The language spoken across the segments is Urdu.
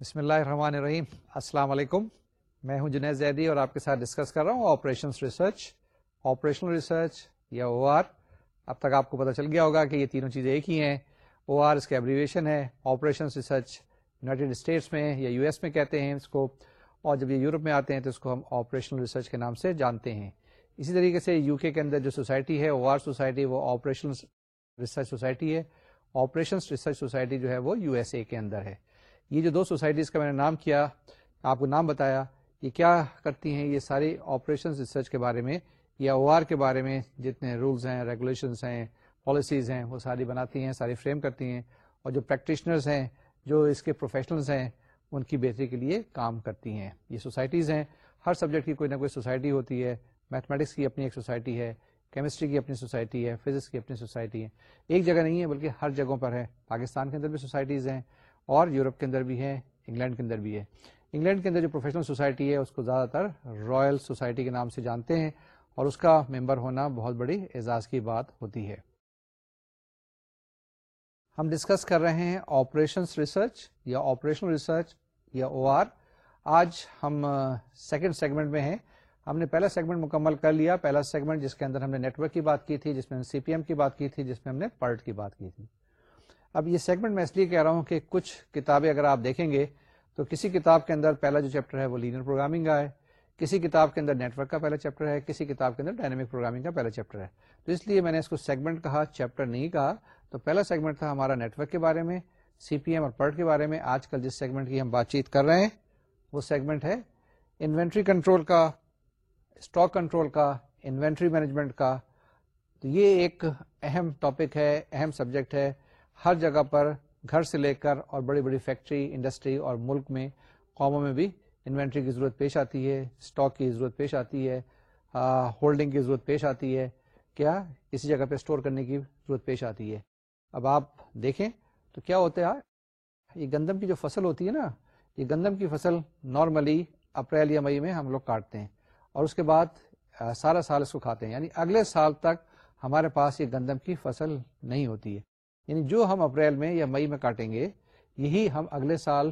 بسم اللہ الرحمن الرحیم السلام علیکم میں ہوں جنید زیدی اور آپ کے ساتھ ڈسکس کر رہا ہوں آپریشنس ریسرچ آپریشنل ریسرچ یا او آر اب تک آپ کو پتہ چل گیا ہوگا کہ یہ تینوں چیزیں ایک ہی ہیں او آر اس کے ایبریویشن ہے آپریشن ریسرچ یونائٹیڈ اسٹیٹس میں یا یو ایس میں کہتے ہیں اس کو اور جب یہ یورپ میں آتے ہیں تو اس کو ہم آپریشنل ریسرچ کے نام سے جانتے ہیں اسی طریقے سے یو کے اندر جو سوسائٹی ہے او آر سوسائٹی وہ آپریشنس ریسرچ سوسائٹی ہے آپریشن ریسرچ سوسائٹی جو ہے وہ یو ایس اے کے اندر ہے یہ جو دو سوسائٹیز کا میں نے نام کیا آپ کو نام بتایا یہ کیا کرتی ہیں یہ ساری آپریشن ریسرچ کے بارے میں یا او آر کے بارے میں جتنے رولز ہیں ریگولیشنس ہیں پالیسیز ہیں وہ ساری بناتی ہیں ساری فریم کرتی ہیں اور جو پریکٹیشنرز ہیں جو اس کے پروفیشنلز ہیں ان کی بہتری کے لیے کام کرتی ہیں یہ سوسائٹیز ہیں ہر سبجیکٹ کی کوئی نہ کوئی سوسائٹی ہوتی ہے میتھمیٹکس کی اپنی ایک سوسائٹی ہے کیمسٹری کی اپنی سوسائٹی ہے فزکس کی اپنی سوسائٹی ہے ایک جگہ نہیں ہے بلکہ ہر جگہوں پر ہے پاکستان کے اندر بھی سوسائٹیز ہیں اور یورپ کے اندر بھی ہے انگلینڈ کے اندر بھی ہے انگلینڈ کے اندر جو پروفیشنل سوسائٹی ہے اس کو زیادہ تر رائل سوسائٹی کے نام سے جانتے ہیں اور اس کا ممبر ہونا بہت بڑی اعزاز کی بات ہوتی ہے ہم ڈسکس کر رہے ہیں آپریشنس ریسرچ یا آپریشنل ریسرچ یا او آر آج ہم سیکنڈ سیگمنٹ میں ہیں ہم نے پہلا سیگمنٹ مکمل کر لیا پہلا سیگمنٹ جس کے اندر ہم نے نیٹورک کی بات کی تھی جس میں ہم نے سی پی ایم کی بات کی تھی جس میں ہم نے پرٹ کی بات کی تھی اب یہ سیگمنٹ میں اس لیے کہہ رہا ہوں کہ کچھ کتابیں اگر آپ دیکھیں گے تو کسی کتاب کے اندر پہلا جو چیپٹر ہے وہ لینئر پروگرامنگ کا ہے کسی کتاب کے اندر نیٹ ورک کا پہلا چیپٹر ہے کسی کتاب کے اندر ڈائنامک پروگرامنگ کا پہلا چیپٹر ہے تو اس لیے میں نے اس کو سیگمنٹ کہا چیپٹر نہیں کہا تو پہلا سیگمنٹ تھا ہمارا نیٹ ورک کے بارے میں سی پی ایم اور پرٹ کے بارے میں آج کل جس سیگمنٹ کی ہم بات چیت کر رہے ہیں وہ سیگمنٹ ہے انوینٹری کنٹرول کا اسٹاک کنٹرول کا انوینٹری مینجمنٹ کا تو یہ ایک اہم ٹاپک ہے اہم سبجیکٹ ہے ہر جگہ پر گھر سے لے کر اور بڑی بڑی فیکٹری انڈسٹری اور ملک میں قوموں میں بھی انوینٹری کی ضرورت پیش آتی ہے اسٹاک کی ضرورت پیش آتی ہے ہولڈنگ کی ضرورت پیش آتی ہے کیا کسی جگہ پہ اسٹور کرنے کی ضرورت پیش آتی ہے اب آپ دیکھیں تو کیا ہوتا ہے یہ گندم کی جو فصل ہوتی ہے نا یہ گندم کی فصل نارملی اپریل یا مئی میں ہم لوگ کاٹتے ہیں اور اس کے بعد سارا سال اس کو کھاتے ہیں یعنی اگلے سال تک ہمارے پاس یہ گندم کی فصل نہیں ہوتی ہے یعنی جو ہم اپریل میں یا مئی میں کاٹیں گے یہی ہم اگلے سال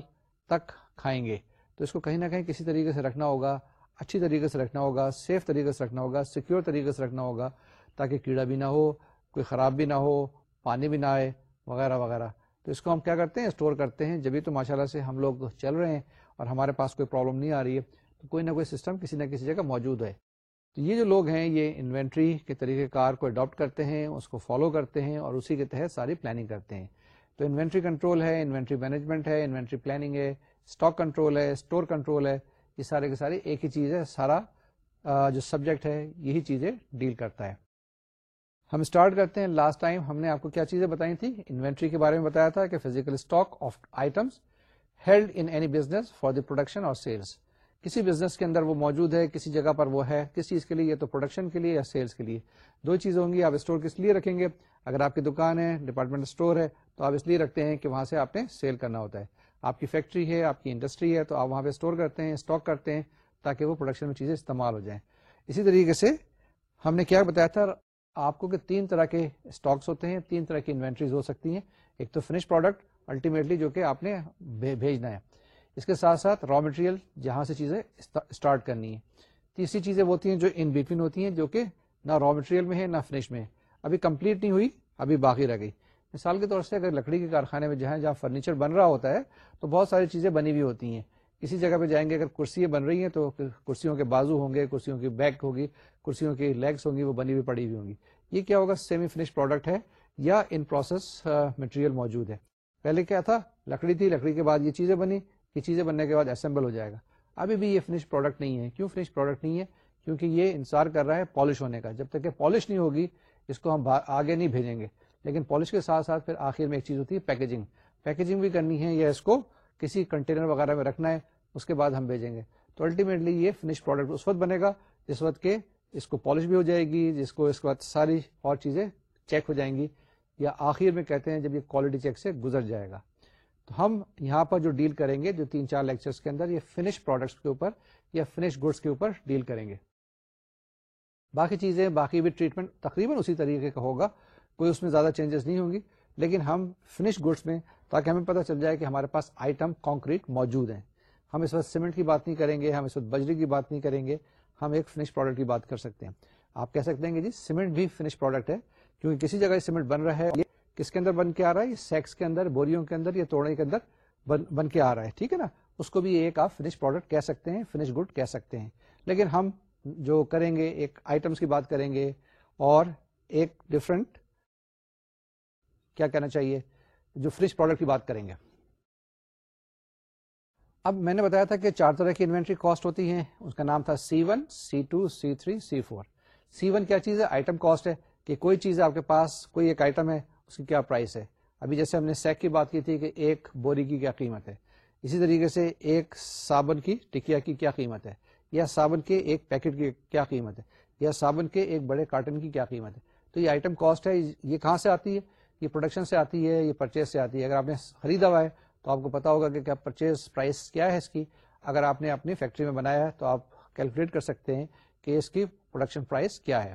تک کھائیں گے تو اس کو کہیں نہ کہیں کسی طریقے سے رکھنا ہوگا اچھی طریقے سے رکھنا ہوگا سیف طریقے سے رکھنا ہوگا سیکیور طریقے سے رکھنا ہوگا تاکہ کیڑا بھی نہ ہو کوئی خراب بھی نہ ہو پانی بھی نہ آئے وغیرہ وغیرہ تو اس کو ہم کیا کرتے ہیں اسٹور کرتے ہیں جبھی تو ماشاء اللہ سے ہم لوگ چل رہے ہیں اور ہمارے پاس کوئی پرابلم نہیں آ رہی ہے تو کوئی نہ کوئی سسٹم کسی نہ کسی جگہ موجود ہے تو یہ جو لوگ ہیں یہ انوینٹری کے طریقہ کار کو اڈاپٹ کرتے ہیں اس کو فالو کرتے ہیں اور اسی کے تحت ساری پلاننگ کرتے ہیں تو انوینٹری کنٹرول ہے انوینٹری مینجمنٹ ہے انوینٹری پلاننگ ہے اسٹاک کنٹرول ہے اسٹور کنٹرول ہے یہ سارے کے سارے ایک ہی چیز ہے سارا جو سبجیکٹ ہے یہی چیزیں ڈیل کرتا ہے ہم اسٹارٹ کرتے ہیں لاسٹ ٹائم ہم نے آپ کو کیا چیزیں بتائی تھی انوینٹری کے بارے میں بتایا تھا کہ physical stock of items held any business for the production اور سیلس کسی بزنس کے اندر وہ موجود ہے کسی جگہ پر وہ ہے کس چیز کے لیے یہ تو پروڈکشن کے لیے یا سیلس کے لیے دو چیزیں ہوں گی آپ اسٹور کس لیے رکھیں گے اگر آپ کی دکان ہے ڈپارٹمنٹ اسٹور ہے تو آپ اس لیے رکھتے ہیں کہ وہاں سے آپ نے سیل کرنا ہوتا ہے آپ کی فیکٹری ہے آپ کی انڈسٹری ہے تو آپ وہاں پہ اسٹور کرتے ہیں اسٹاک کرتے ہیں تاکہ وہ پروڈکشن میں چیزیں استعمال ہو جائیں اسی طریقے سے ہم نے کیا بتایا تھا آپ کو کہ تین طرح کے اسٹاکس ہوتے ہیں تین طرح کی انوینٹریز ہو سکتی ہیں ایک تو فنش پروڈکٹ الٹیمیٹلی جو کہ آپ نے بھیجنا ہے اس کے ساتھ ساتھ را مٹیریل جہاں سے چیزیں اسٹارٹ کرنی ہے تیسری چیزیں ہوتی ہیں جو ان بٹوین ہوتی ہیں جو کہ نہ را مٹیریل میں ہے نہ فنش میں ہے ابھی کمپلیٹ نہیں ہوئی ابھی باقی رہ گئی مثال کے طور سے اگر لکڑی کے کارخانے میں جہاں جہاں فرنیچر بن رہا ہوتا ہے تو بہت ساری چیزیں بنی ہوئی ہوتی ہیں کسی جگہ پہ جائیں گے اگر کرسیاں بن رہی ہیں تو کرسیوں کے بازو ہوں گے کرسیوں کی بیک ہوگی کرسیوں کی لیگس ہوں گی وہ بنی ہوئی پڑی ہوئی ہوں گی یہ کیا ہوگا سیمی فنش پروڈکٹ ہے یا ان پروسیس مٹیریل موجود ہے پہلے کیا تھا لکڑی تھی لکڑی کے بعد یہ چیزیں بنی کہ چیزیں بننے کے بعد اسمبل ہو جائے گا ابھی بھی یہ فنش پروڈکٹ نہیں ہے کیوں فنش پروڈکٹ نہیں ہے کیونکہ یہ انسار کر رہا ہے پالش ہونے کا جب تک کہ پالش نہیں ہوگی اس کو ہم آگے نہیں بھیجیں گے لیکن پالش کے ساتھ ساتھ پھر آخر میں ایک چیز ہوتی ہے پیکیجنگ پیکیجنگ بھی کرنی ہے یا اس کو کسی کنٹینر وغیرہ میں رکھنا ہے اس کے بعد ہم بھیجیں گے تو الٹیمیٹلی یہ فنش پروڈکٹ اس وقت بنے گا جس وقت کہ اس کو پالش بھی ہو جائے گی جس کو اس کے بعد ساری اور چیزیں چیک ہو جائیں گی یا آخر میں کہتے ہیں جب یہ کوالٹی چیک سے گزر جائے گا تو ہم یہاں پر جو ڈیل کریں گے جو تین چار لیکچرز کے اندر یہ فنش پروڈکٹس کے اوپر یا فنش گڈس کے اوپر ڈیل کریں گے باقی چیزیں باقی بھی ٹریٹمنٹ تقریباً اسی طریقے کا ہوگا کوئی اس میں زیادہ چینجز نہیں ہوگی لیکن ہم فنش گڈس میں تاکہ ہمیں پتہ چل جائے کہ ہمارے پاس آئٹم کانکریٹ موجود ہیں ہم اس وقت سیمنٹ کی بات نہیں کریں گے ہم اس وقت بجری کی بات نہیں کریں گے ہم ایک فنش پروڈکٹ کی بات کر سکتے ہیں آپ کہہ سکتے ہیں کہ جی سیمنٹ بھی فنش پروڈکٹ ہے کیونکہ کسی جگہ سیمنٹ بن رہا ہے کس کے اندر بن کے آ رہا ہے یہ سیکس کے اندر بوریوں کے اندر یا توڑے کے اندر بن کے آ رہا ہے ٹھیک ہے نا اس کو بھی ایک آپ فنش پروڈکٹ کہہ سکتے ہیں فنش گڈ کہہ سکتے ہیں لیکن ہم جو کریں گے ایک آئٹمس کی بات کریں گے اور ایک ڈفرنٹ کیا کہنا چاہیے جو فنش پروڈکٹ کی بات کریں گے اب میں نے بتایا تھا کہ چار طرح کی انوینٹری کاسٹ ہوتی ہیں اس کا نام تھا C one C two C three C four C one کیا چیز ہے آئٹم کاسٹ ہے کہ کوئی چیز آپ کے پاس کوئی ایک آئٹم ہے اس کی کیا پرائز ہے ابھی جیسے ہم نے سیک کی بات کی تھی کہ ایک بوری کی کیا قیمت ہے اسی طریقے سے ایک صابن کی ٹکیا کی کیا قیمت ہے یا صابن کے ایک پیکٹ کی کیا قیمت ہے یا صابن کے ایک بڑے کارٹن کی کیا قیمت ہے تو یہ آئٹم کاسٹ ہے یہ کہاں سے آتی ہے یہ پروڈکشن سے آتی ہے یہ پرچیز سے آتی ہے اگر آپ نے خریدا ہوا ہے تو آپ کو پتا ہوگا کہ کیا پرچیز پرائس کیا ہے اس کی اگر آپ نے اپنی فیکٹری میں بنایا ہے تو آپ کیلکولیٹ کر سکتے ہیں کہ اس کی پروڈکشن پرائز کیا ہے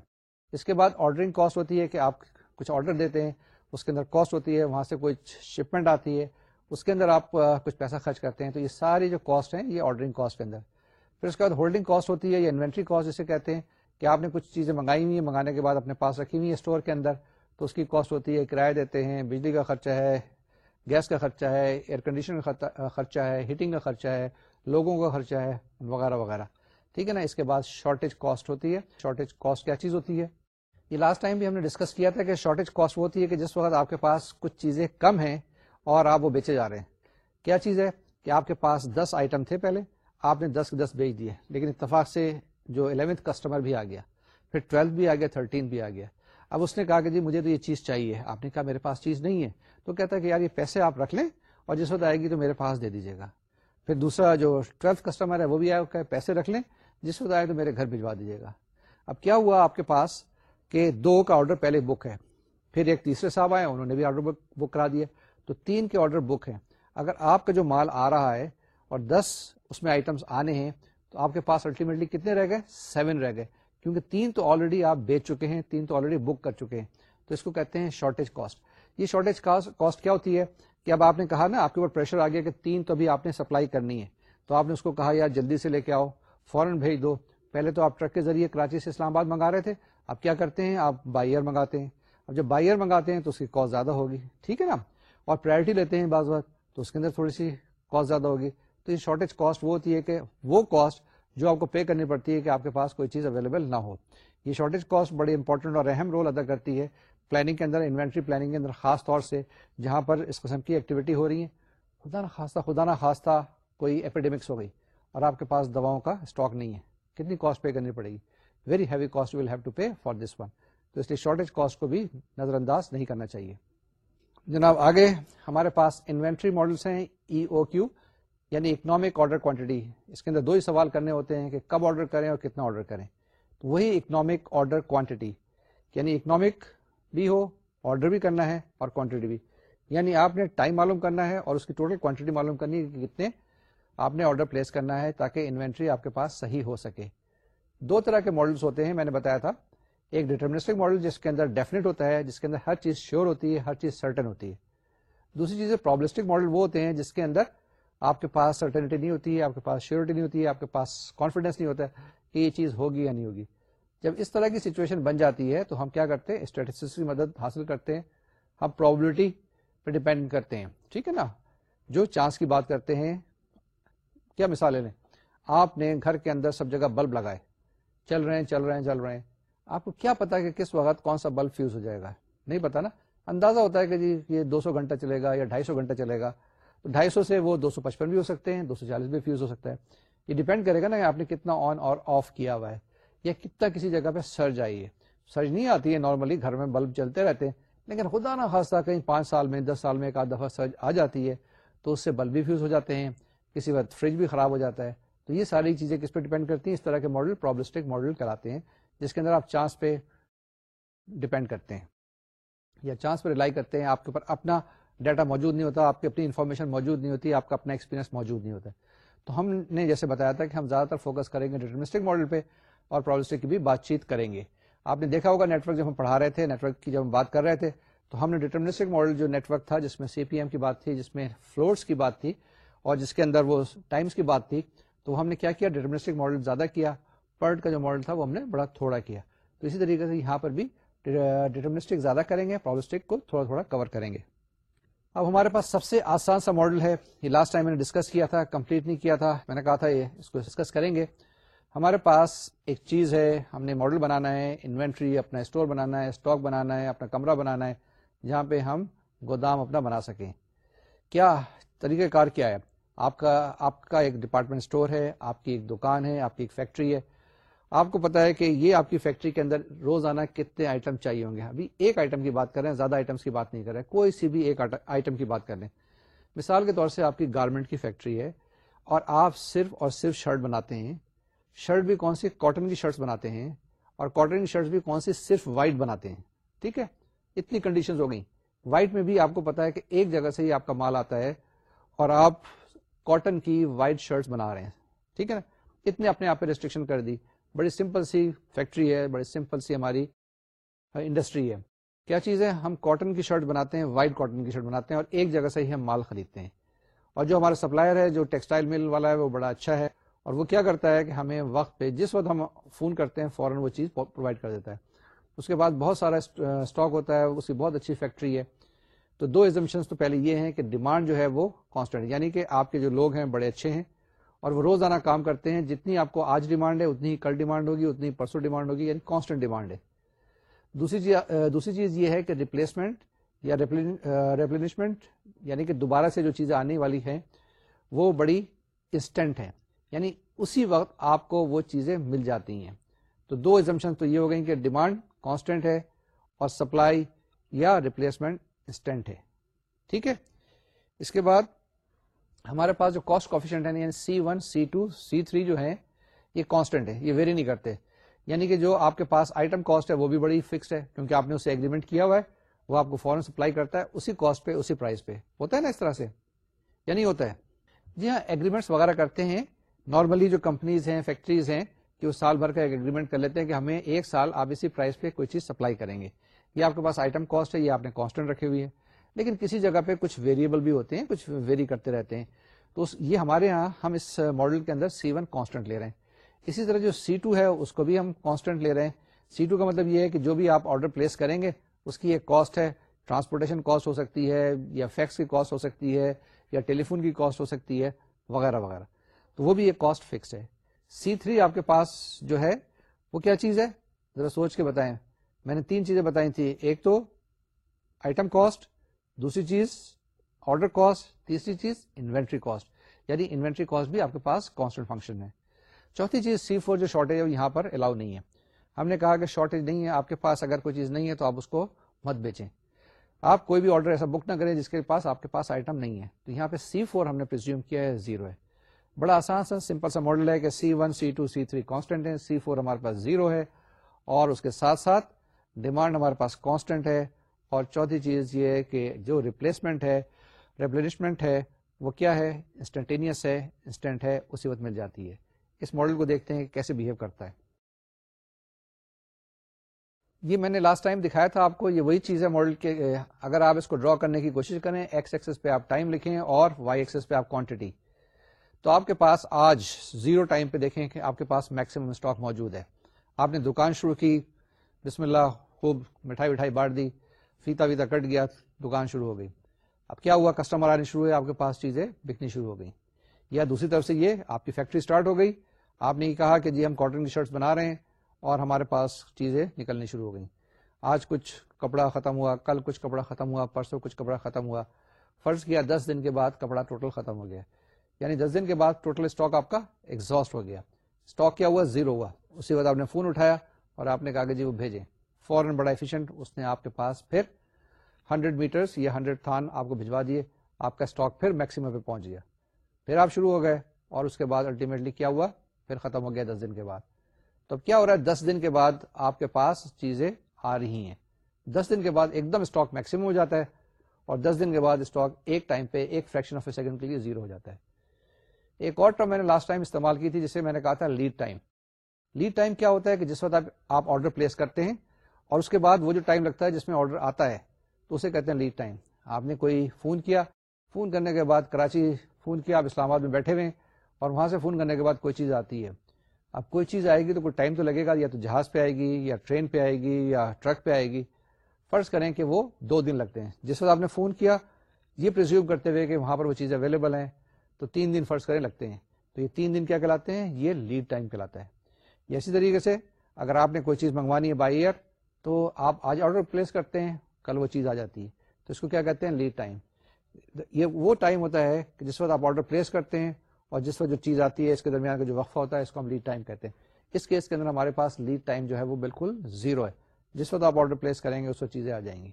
اس کے بعد آرڈرنگ کاسٹ ہوتی ہے کہ آپ کچھ آرڈر دیتے ہیں اس کے اندر کاسٹ ہوتی ہے وہاں سے کوئی شپمنٹ آتی ہے اس کے اندر آپ کچھ پیسہ خرچ کرتے ہیں تو یہ ساری جو کاسٹ ہیں یہ آرڈرنگ کاسٹ کے اندر پھر اس کے بعد ہولڈنگ کاسٹ ہوتی ہے یا انوینٹری کاسٹ جسے کہتے ہیں کہ آپ نے کچھ چیزیں منگائی ہوئی ہیں منگانے کے بعد اپنے پاس رکھی ہوئی ہیں اسٹور کے اندر تو اس کی کاسٹ ہوتی ہے کرایہ دیتے ہیں بجلی کا خرچہ ہے گیس کا خرچہ ہے ایئر کنڈیشن کا خرچہ ہے ہیٹنگ کا خرچہ ہے لوگوں کا خرچہ ہے وغیرہ وغیرہ ٹھیک ہے نا اس کے بعد شارٹیج کاسٹ ہوتی ہے شارٹیج کاسٹ کیا چیز ہوتی ہے یہ لاسٹ ٹائم بھی ہم نے ڈسکس کیا تھا کہ شارٹیج کاسٹ وہ ہوتی ہے کہ جس وقت آپ کے پاس کچھ چیزیں کم ہیں اور آپ وہ بیچے جا رہے ہیں کیا چیز ہے کہ آپ کے پاس دس آئٹم تھے پہلے آپ نے دس دس بیچ دیے لیکن اتفاق سے جو الیونتھ کسٹمر بھی آ گیا پھر ٹویلتھ بھی آ گیا تھرٹین بھی آ گیا اب اس نے کہا کہ جی مجھے تو یہ چیز چاہیے آپ نے کہا میرے پاس چیز نہیں ہے تو کہتا ہے کہ یار یہ پیسے آپ رکھ لیں اور جس وقت آئے گی تو میرے پاس دے دیجیے گا پھر دوسرا جو ٹویلتھ کسٹمر ہے وہ بھی آیا کہ پیسے رکھ لیں جس وقت آئے تو میرے گھر بھجوا دیجیے گا اب کیا ہوا آپ کے پاس کہ دو کا آرڈر پہلے بک ہے پھر ایک تیسرے صاحب آئے انہوں نے بھی آرڈر بک کرا دیا تو تین کے آرڈر بک ہیں اگر آپ کا جو مال آ رہا ہے اور دس اس میں آئٹمس آنے ہیں تو آپ کے پاس الٹیمیٹلی کتنے رہ گئے سیون رہ گئے کیونکہ تین تو آلریڈی آپ بیچ چکے ہیں تین تو آلریڈی بک کر چکے ہیں تو اس کو کہتے ہیں شارٹیج کاسٹ یہ شارٹیج کاسٹ کیا ہوتی ہے کہ اب آپ نے کہا نا آپ کے اوپر پریشر آ گیا کہ تین تو ابھی آپ نے سپلائی کرنی ہے تو آپ نے اس کو کہا یار جلدی سے لے کے آؤ فوراً بھیج دو پہلے تو آپ ٹرک کے ذریعے کراچی سے اسلام آباد منگا رہے تھے اب کیا کرتے ہیں آپ بائر منگاتے ہیں اب جب بائر منگاتے ہیں تو اس کی کاسٹ زیادہ ہوگی ٹھیک ہے نا اور پرائرٹی لیتے ہیں بعض وقت تو اس کے اندر تھوڑی سی کاسٹ زیادہ ہوگی تو یہ شارٹیج کاسٹ وہ ہوتی ہے کہ وہ کاسٹ جو آپ کو پے کرنی پڑتی ہے کہ آپ کے پاس کوئی چیز اویلیبل نہ ہو یہ شارٹیج کاسٹ بڑی امپورٹنٹ اور اہم رول ادا کرتی ہے پلاننگ کے اندر انوینٹری پلاننگ کے اندر خاص طور سے جہاں پر اس قسم کی ایکٹیویٹی ہو رہی ہے خدا نہ خاصہ خدا نہ خاصہ کوئی اپیڈیمکس ہو گئی اور آپ کے پاس دواؤں کا اسٹاک نہیں ہے کتنی کاسٹ پے کرنی پڑے گی very heavy cost will have to pay for this one تو اس لیے شارٹیج کاسٹ کو بھی نظر انداز نہیں کرنا چاہیے جناب آگے ہمارے پاس انوینٹری ماڈلس ہیں ای او کیو یعنی اکنامک آرڈر کوانٹٹی اس کے اندر دو ہی سوال کرنے ہوتے ہیں کہ کب آرڈر کریں اور کتنا آرڈر کریں تو وہی اکنامک آرڈر کوانٹٹی یعنی اکنامک بھی ہو آرڈر بھی کرنا ہے اور کوانٹٹی بھی یعنی آپ نے ٹائم معلوم کرنا ہے اور اس کی ٹوٹل کوانٹٹی معلوم کرنی ہے کہ کتنے آپ نے آرڈر پلیس کرنا ہے تاکہ انوینٹری آپ کے پاس صحیح ہو سکے دو طرح کے ماڈلس ہوتے ہیں میں نے بتایا تھا ایک ڈیٹرمنسٹک ماڈل جس کے اندر ڈیفینیٹ ہوتا ہے جس کے اندر ہر چیز شیور ہوتی ہے ہر چیز سرٹن ہوتی ہے دوسری چیز پرابلسٹک ماڈل وہ ہوتے ہیں جس کے اندر آپ کے پاس سرٹنٹی نہیں ہوتی ہے آپ کے پاس شیورٹی نہیں ہوتی ہے آپ کے پاس کانفیڈینس نہیں ہوتا کہ یہ چیز ہوگی یا نہیں ہوگی جب اس طرح کی سچویشن بن جاتی ہے تو ہم کیا کرتے ہیں اسٹیٹسٹکس کی مدد حاصل کرتے ہیں ہم پرابلٹی پہ ڈپینڈ کرتے ہیں ٹھیک ہے نا جو چانس کی بات کرتے ہیں کیا مثال لیں آپ نے گھر کے اندر سب جگہ بلب لگائے چل رہے ہیں چل رہے ہیں چل رہے ہیں آپ کو کیا پتا کہ کس وقت کون سا بلب فیوز ہو جائے گا نہیں پتا نا اندازہ ہوتا ہے کہ جی یہ دو سو گھنٹہ چلے گا یا ڈھائی سو گھنٹہ چلے گا تو ڈھائی سو سے وہ دو سو پچپن بھی ہو سکتے ہیں دو سو چالیس بھی فیوز ہو سکتا ہے یہ ڈیپینڈ کرے گا نا آپ نے کتنا آن اور آف کیا ہوا ہے یا کتنا کسی جگہ پہ سرج آئی ہے سرج نہیں آتی ہے نارملی گھر میں بلب چلتے رہتے ہیں لیکن خدا نہ خاصہ کہیں پانچ سال میں دس سال میں ایک آدھ دفعہ سرج آ جاتی ہے تو اس سے بلب بھی فیوز ہو جاتے ہیں کسی وقت فریج بھی خراب ہو جاتا ہے تو یہ ساری چیزیں کس پہ ڈیپینڈ کرتی ہیں اس طرح کے ماڈل پرابلسٹک ماڈل کراتے ہیں جس کے اندر آپ چانس پہ ڈیپینڈ کرتے ہیں یا چانس پہ ریلائی کرتے ہیں آپ کے اوپر اپنا ڈیٹا موجود نہیں ہوتا آپ کی اپنی انفارمیشن موجود نہیں ہوتی آپ کا اپنا ایکسپیرینس موجود نہیں ہوتا تو ہم نے جیسے بتایا تھا کہ ہم زیادہ تر فوکس کریں گے ڈیٹرمسٹک ماڈل پہ اور پرابلمسٹک کی بھی بات چیت کریں گے آپ نے دیکھا ہوگا نیٹورک جب ہم پڑھا رہے تھے نیٹورک کی جب ہم بات کر رہے تھے تو ہم نے ڈیٹرمنسٹک ماڈل جو نیٹ ورک تھا جس میں سی پی ایم کی بات تھی جس میں فلورس کی بات تھی اور جس کے اندر وہ ٹائمس کی بات تھی تو ہم نے کیا کیا ڈیٹرمنسٹک ماڈل زیادہ کیا پرٹ کا جو ماڈل تھا وہ ہم نے بڑا تھوڑا کیا تو اسی طریقے سے یہاں پر بھی ڈیٹرمنسٹک زیادہ کریں کریں گے گے کو تھوڑا تھوڑا کور اب ہمارے پاس سب سے آسان سا ماڈل ہے یہ لاسٹ ٹائم میں نے ڈسکس کیا تھا کمپلیٹ نہیں کیا تھا میں نے کہا تھا یہ اس کو ڈسکس کریں گے ہمارے پاس ایک چیز ہے ہم نے ماڈل بنانا ہے انوینٹری اپنا اسٹور بنانا ہے اسٹاک بنانا ہے اپنا کمرہ بنانا ہے جہاں پہ ہم گودام اپنا بنا سکیں کیا طریقہ کار کیا ہے آپ کا آپ کا ایک ڈپارٹمنٹ اسٹور ہے آپ کی ایک دکان ہے آپ کی ایک فیکٹری ہے آپ کو پتا ہے کہ یہ آپ کی فیکٹری کے اندر روزانہ کتنے آئٹم چاہیے ہوں گے ابھی ایک آئٹم کی بات کر رہے ہیں زیادہ آئٹمس کی بات نہیں کر رہے کوئی سی بھی ایک آئٹم کی بات کر لیں مثال کے طور سے آپ کی گارمنٹ کی فیکٹری ہے اور آپ صرف اور صرف شرٹ بناتے ہیں شرٹ بھی کون سی کاٹن کی شرٹس بناتے ہیں اور کاٹن کی شرٹس بھی کون سی صرف وائٹ بناتے ہیں ٹھیک ہے اتنی کنڈیشن ہو گئی وائٹ میں بھی آپ کو پتا ہے کہ ایک جگہ سے ہی آپ کا مال آتا ہے اور آپ کاٹن کی وائٹ شرٹ بنا رہے ہیں ٹھیک ہے نا اتنے اپنے آپ پہ ریسٹرکشن کر دی بڑی سمپل سی فیکٹری ہے بڑی سمپل سی ہماری انڈسٹری ہے کیا چیز ہے ہم کاٹن کی شرٹ بناتے ہیں وائٹ کاٹن کی شرٹ بناتے ہیں اور ایک جگہ سے ہی ہم مال خریدتے ہیں اور جو ہمارا سپلائر ہے جو ٹیکسٹائل مل والا ہے وہ بڑا اچھا ہے اور وہ کیا کرتا ہے کہ ہمیں وقت پہ جس وقت ہم فون کرتے ہیں فوراً وہ چیز پرووائڈ کر دیتا ہے اس کے بعد بہت سارا اسٹاک ہوتا ہے اس کی بہت اچھی فیکٹری ہے تو دو ایگزمپشنس تو پہلے یہ ہیں کہ ڈیمانڈ جو ہے وہ کانسٹنٹ یعنی کہ آپ کے جو لوگ ہیں بڑے اچھے ہیں اور وہ روزانہ کام کرتے ہیں جتنی آپ کو آج ڈیمانڈ ہے اتنی کل ڈیمانڈ ہوگی اتنی پرسوں ڈیمانڈ ہوگی یعنی کانسٹنٹ ڈیمانڈ ہے دوسری چیز یہ ہے کہ ریپلیسمنٹ یا ریپلینشمنٹ یعنی کہ دوبارہ سے جو چیزیں آنے والی ہیں وہ بڑی انسٹنٹ ہے یعنی اسی وقت آپ کو وہ چیزیں مل جاتی ہیں تو دو ایگزمشن تو یہ ہو گئی کہ ڈیمانڈ کانسٹینٹ ہے اور سپلائی یا ریپلیسمنٹ انسٹنٹ ہے ہے ٹھیک اس کے بعد ہمارے پاس جو کاسٹ ہے C C C one two three جو یہ کانسٹنٹ ہے یہ ویری نہیں کرتے یعنی کہ جو آپ کے پاس آئٹم کاسٹ ہے وہ بھی بڑی فکسڈ ہے کیونکہ آپ نے اسے اگریمنٹ کیا ہوا ہے وہ آپ کو فوراً کرتا ہے اسی کاسٹ پہ اسی پرائز پہ ہوتا ہے نا اس طرح سے یا یعنی نہیں ہوتا ہے جی ہاں اگریمنٹ وغیرہ کرتے ہیں نارملی جو کمپنیز ہیں فیکٹریز ہیں کہ وہ سال بھر کا ایگریمنٹ کر لیتے ہیں کہ ہمیں ایک سال آپ اسی پرائز پہ کوئی چیز سپلائی کریں گے یہ آپ کے پاس آئٹم کاسٹ ہے یہ آپ نے کانسٹنٹ رکھے ہوئی ہے لیکن کسی جگہ پہ کچھ ویریبل بھی ہوتے ہیں کچھ ویری کرتے رہتے ہیں تو یہ ہمارے یہاں ہم اس ماڈل کے اندر سی ون کانسٹنٹ لے رہے ہیں اسی طرح جو سی ٹو ہے اس کو بھی ہم کانسٹنٹ لے رہے ہیں سی ٹو کا مطلب یہ ہے کہ جو بھی آپ آرڈر پلیس کریں گے اس کی ایک کاسٹ ہے ٹرانسپورٹیشن کاسٹ ہو سکتی ہے یا فیکس کی کاسٹ ہو سکتی ہے یا ٹیلی فون کی کاسٹ ہو سکتی ہے وغیرہ وغیرہ تو وہ بھی ایک کاسٹ فکس ہے سی تھری آپ کے پاس جو ہے وہ کیا چیز ہے ذرا سوچ کے بتائیں میں نے تین چیزیں بتائی تھی ایک تو آئٹم کاسٹ دوسری چیز آرڈر کاسٹ تیسری چیز انوینٹری کاسٹ یعنی انوینٹری کاسٹ بھی آپ کے پاس کانسٹنٹ فنکشن ہے چوتھی چیز سی فور جو شارٹیج ہے یہاں پر الاؤ نہیں ہے ہم نے کہا کہ شارٹیج نہیں ہے آپ کے پاس اگر کوئی چیز نہیں ہے تو آپ اس کو مت بیچیں آپ کوئی بھی آرڈر ایسا بک نہ کریں جس کے پاس آپ کے پاس آئٹم نہیں ہے تو یہاں پہ سی فور ہم نے پرزیوم کیا ہے زیرو ہے بڑا آسان سا سمپل سا ماڈل ہے کہ C one C two C three constant ہے سی فور ہمارے پاس زیرو ہے اور اس کے ساتھ ساتھ ڈیمانڈ ہمارے پاس کانسٹنٹ ہے اور چوتھی چیز یہ ہے کہ جو ریپلیسمنٹ ہے ریپلیشمنٹ ہے وہ کیا ہے انسٹنٹینیس ہے انسٹنٹ ہے اسی وقت مل جاتی ہے اس ماڈل کو دیکھتے ہیں کہ کیسے بہیو کرتا ہے یہ میں نے لاسٹ ٹائم دکھایا تھا آپ کو یہ وہی چیز ہے ماڈل کے اگر آپ اس کو ڈرا کرنے کی کوشش کریں ایکس ایکسس پہ آپ ٹائم لکھیں اور وائی ایکسس پہ آپ کوانٹٹی تو آپ کے پاس آج زیرو ٹائم پہ دیکھیں کہ آپ کے پاس میکسیمم اسٹاک موجود ہے آپ نے دکان شروع کی بسم اللہ خوب مٹھائی وٹھائی بانٹ دی فیتا ویتا کٹ گیا دکان شروع ہو گئی اب کیا ہوا کسٹمر آنے شروع ہوئے آپ کے پاس چیزیں بکنی شروع ہو گئی یا دوسری طرف سے یہ آپ کی فیکٹری اسٹارٹ ہو گئی آپ نے یہ کہا کہ جی ہم کاٹن کی شرٹ بنا رہے ہیں اور ہمارے پاس چیزیں نکلنی شروع ہو گئیں آج کچھ کپڑا ختم ہوا کل کچھ کپڑا ختم ہوا پرسوں کچھ کپڑا ختم ہوا فرض کیا دس دن کے بعد کپڑا ٹوٹل ختم ہو گیا یعنی دس دن کے بعد ٹوٹل اسٹاک آپ کا ایگزاسٹ ہو گیا اسٹاک کیا ہوا زیرو ہوا اسی وقت آپ نے فون اٹھایا اور آپ نے کہا کہ جی وہ بھیجے فورن بڑا اس نے آپ کے پاس پھر ہنڈریڈ میٹرس یا ہنڈریڈ تھان آپ کو بھجوا دیے آپ کا اسٹاک پھر میکسم پہ پہنچ گیا پھر آپ شروع ہو گئے اور اس کے بعد الٹیمیٹلی کیا ہوا پھر ختم ہو گیا دس دن کے بعد تو کیا ہو رہا ہے دس دن کے بعد آپ کے پاس چیزیں آ رہی ہیں دس دن کے بعد ایک دم اسٹاک میکسیمم ہو جاتا ہے اور دس دن کے بعد اسٹاک ایک ٹائم پہ ایک فریکشن آف اے سیکنڈ کے لیے زیرو ہو جاتا ہے ایک اور ٹرم میں نے لاسٹ ٹائم استعمال کی تھی جسے میں نے کہا تھا لیڈ ٹائم لیڈ ٹائم کیا ہوتا ہے کہ جس وقت آپ آرڈر پلیس کرتے ہیں اور اس کے بعد وہ جو ٹائم لگتا ہے جس میں آرڈر آتا ہے تو اسے کہتے ہیں لیڈ ٹائم آپ نے کوئی فون کیا فون کرنے کے بعد کراچی فون کیا آپ اسلام آباد میں بیٹھے ہوئے ہیں اور وہاں سے فون کرنے کے بعد کوئی چیز آتی ہے اب کوئی چیز آئے گی تو کوئی ٹائم تو لگے گا یا تو جہاز پہ آئے گی یا ٹرین پہ آئے گی یا ٹرک پہ آئے گی فرض کریں کہ وہ دو دن لگتے ہیں جس وقت آپ نے فون کیا یہ پرزیوم کرتے ہوئے کہ وہاں پر وہ چیز اویلیبل ہیں تو تین دن فرض کریں لگتے ہیں تو یہ تین دن کیا کہلاتے ہیں یہ لیڈ ٹائم کہلاتا ہے یا اسی طریقے سے اگر آپ نے کوئی چیز منگوانی ہے بائی ایئر تو آپ آج آرڈر پلیس کرتے ہیں کل وہ چیز آ جاتی ہے تو اس کو کیا کہتے ہیں لیڈ ٹائم یہ وہ ٹائم ہوتا ہے کہ جس وقت آپ آرڈر پلیس کرتے ہیں اور جس وقت جو چیز آتی ہے اس کے درمیان کا جو وقفہ ہوتا ہے اس کو ہم لیڈ ٹائم کہتے ہیں اس کیس کے اندر ہمارے پاس لیڈ ٹائم جو ہے وہ بالکل زیرو ہے جس وقت آپ آرڈر پلیس کریں گے اس وقت چیزیں آ جائیں گی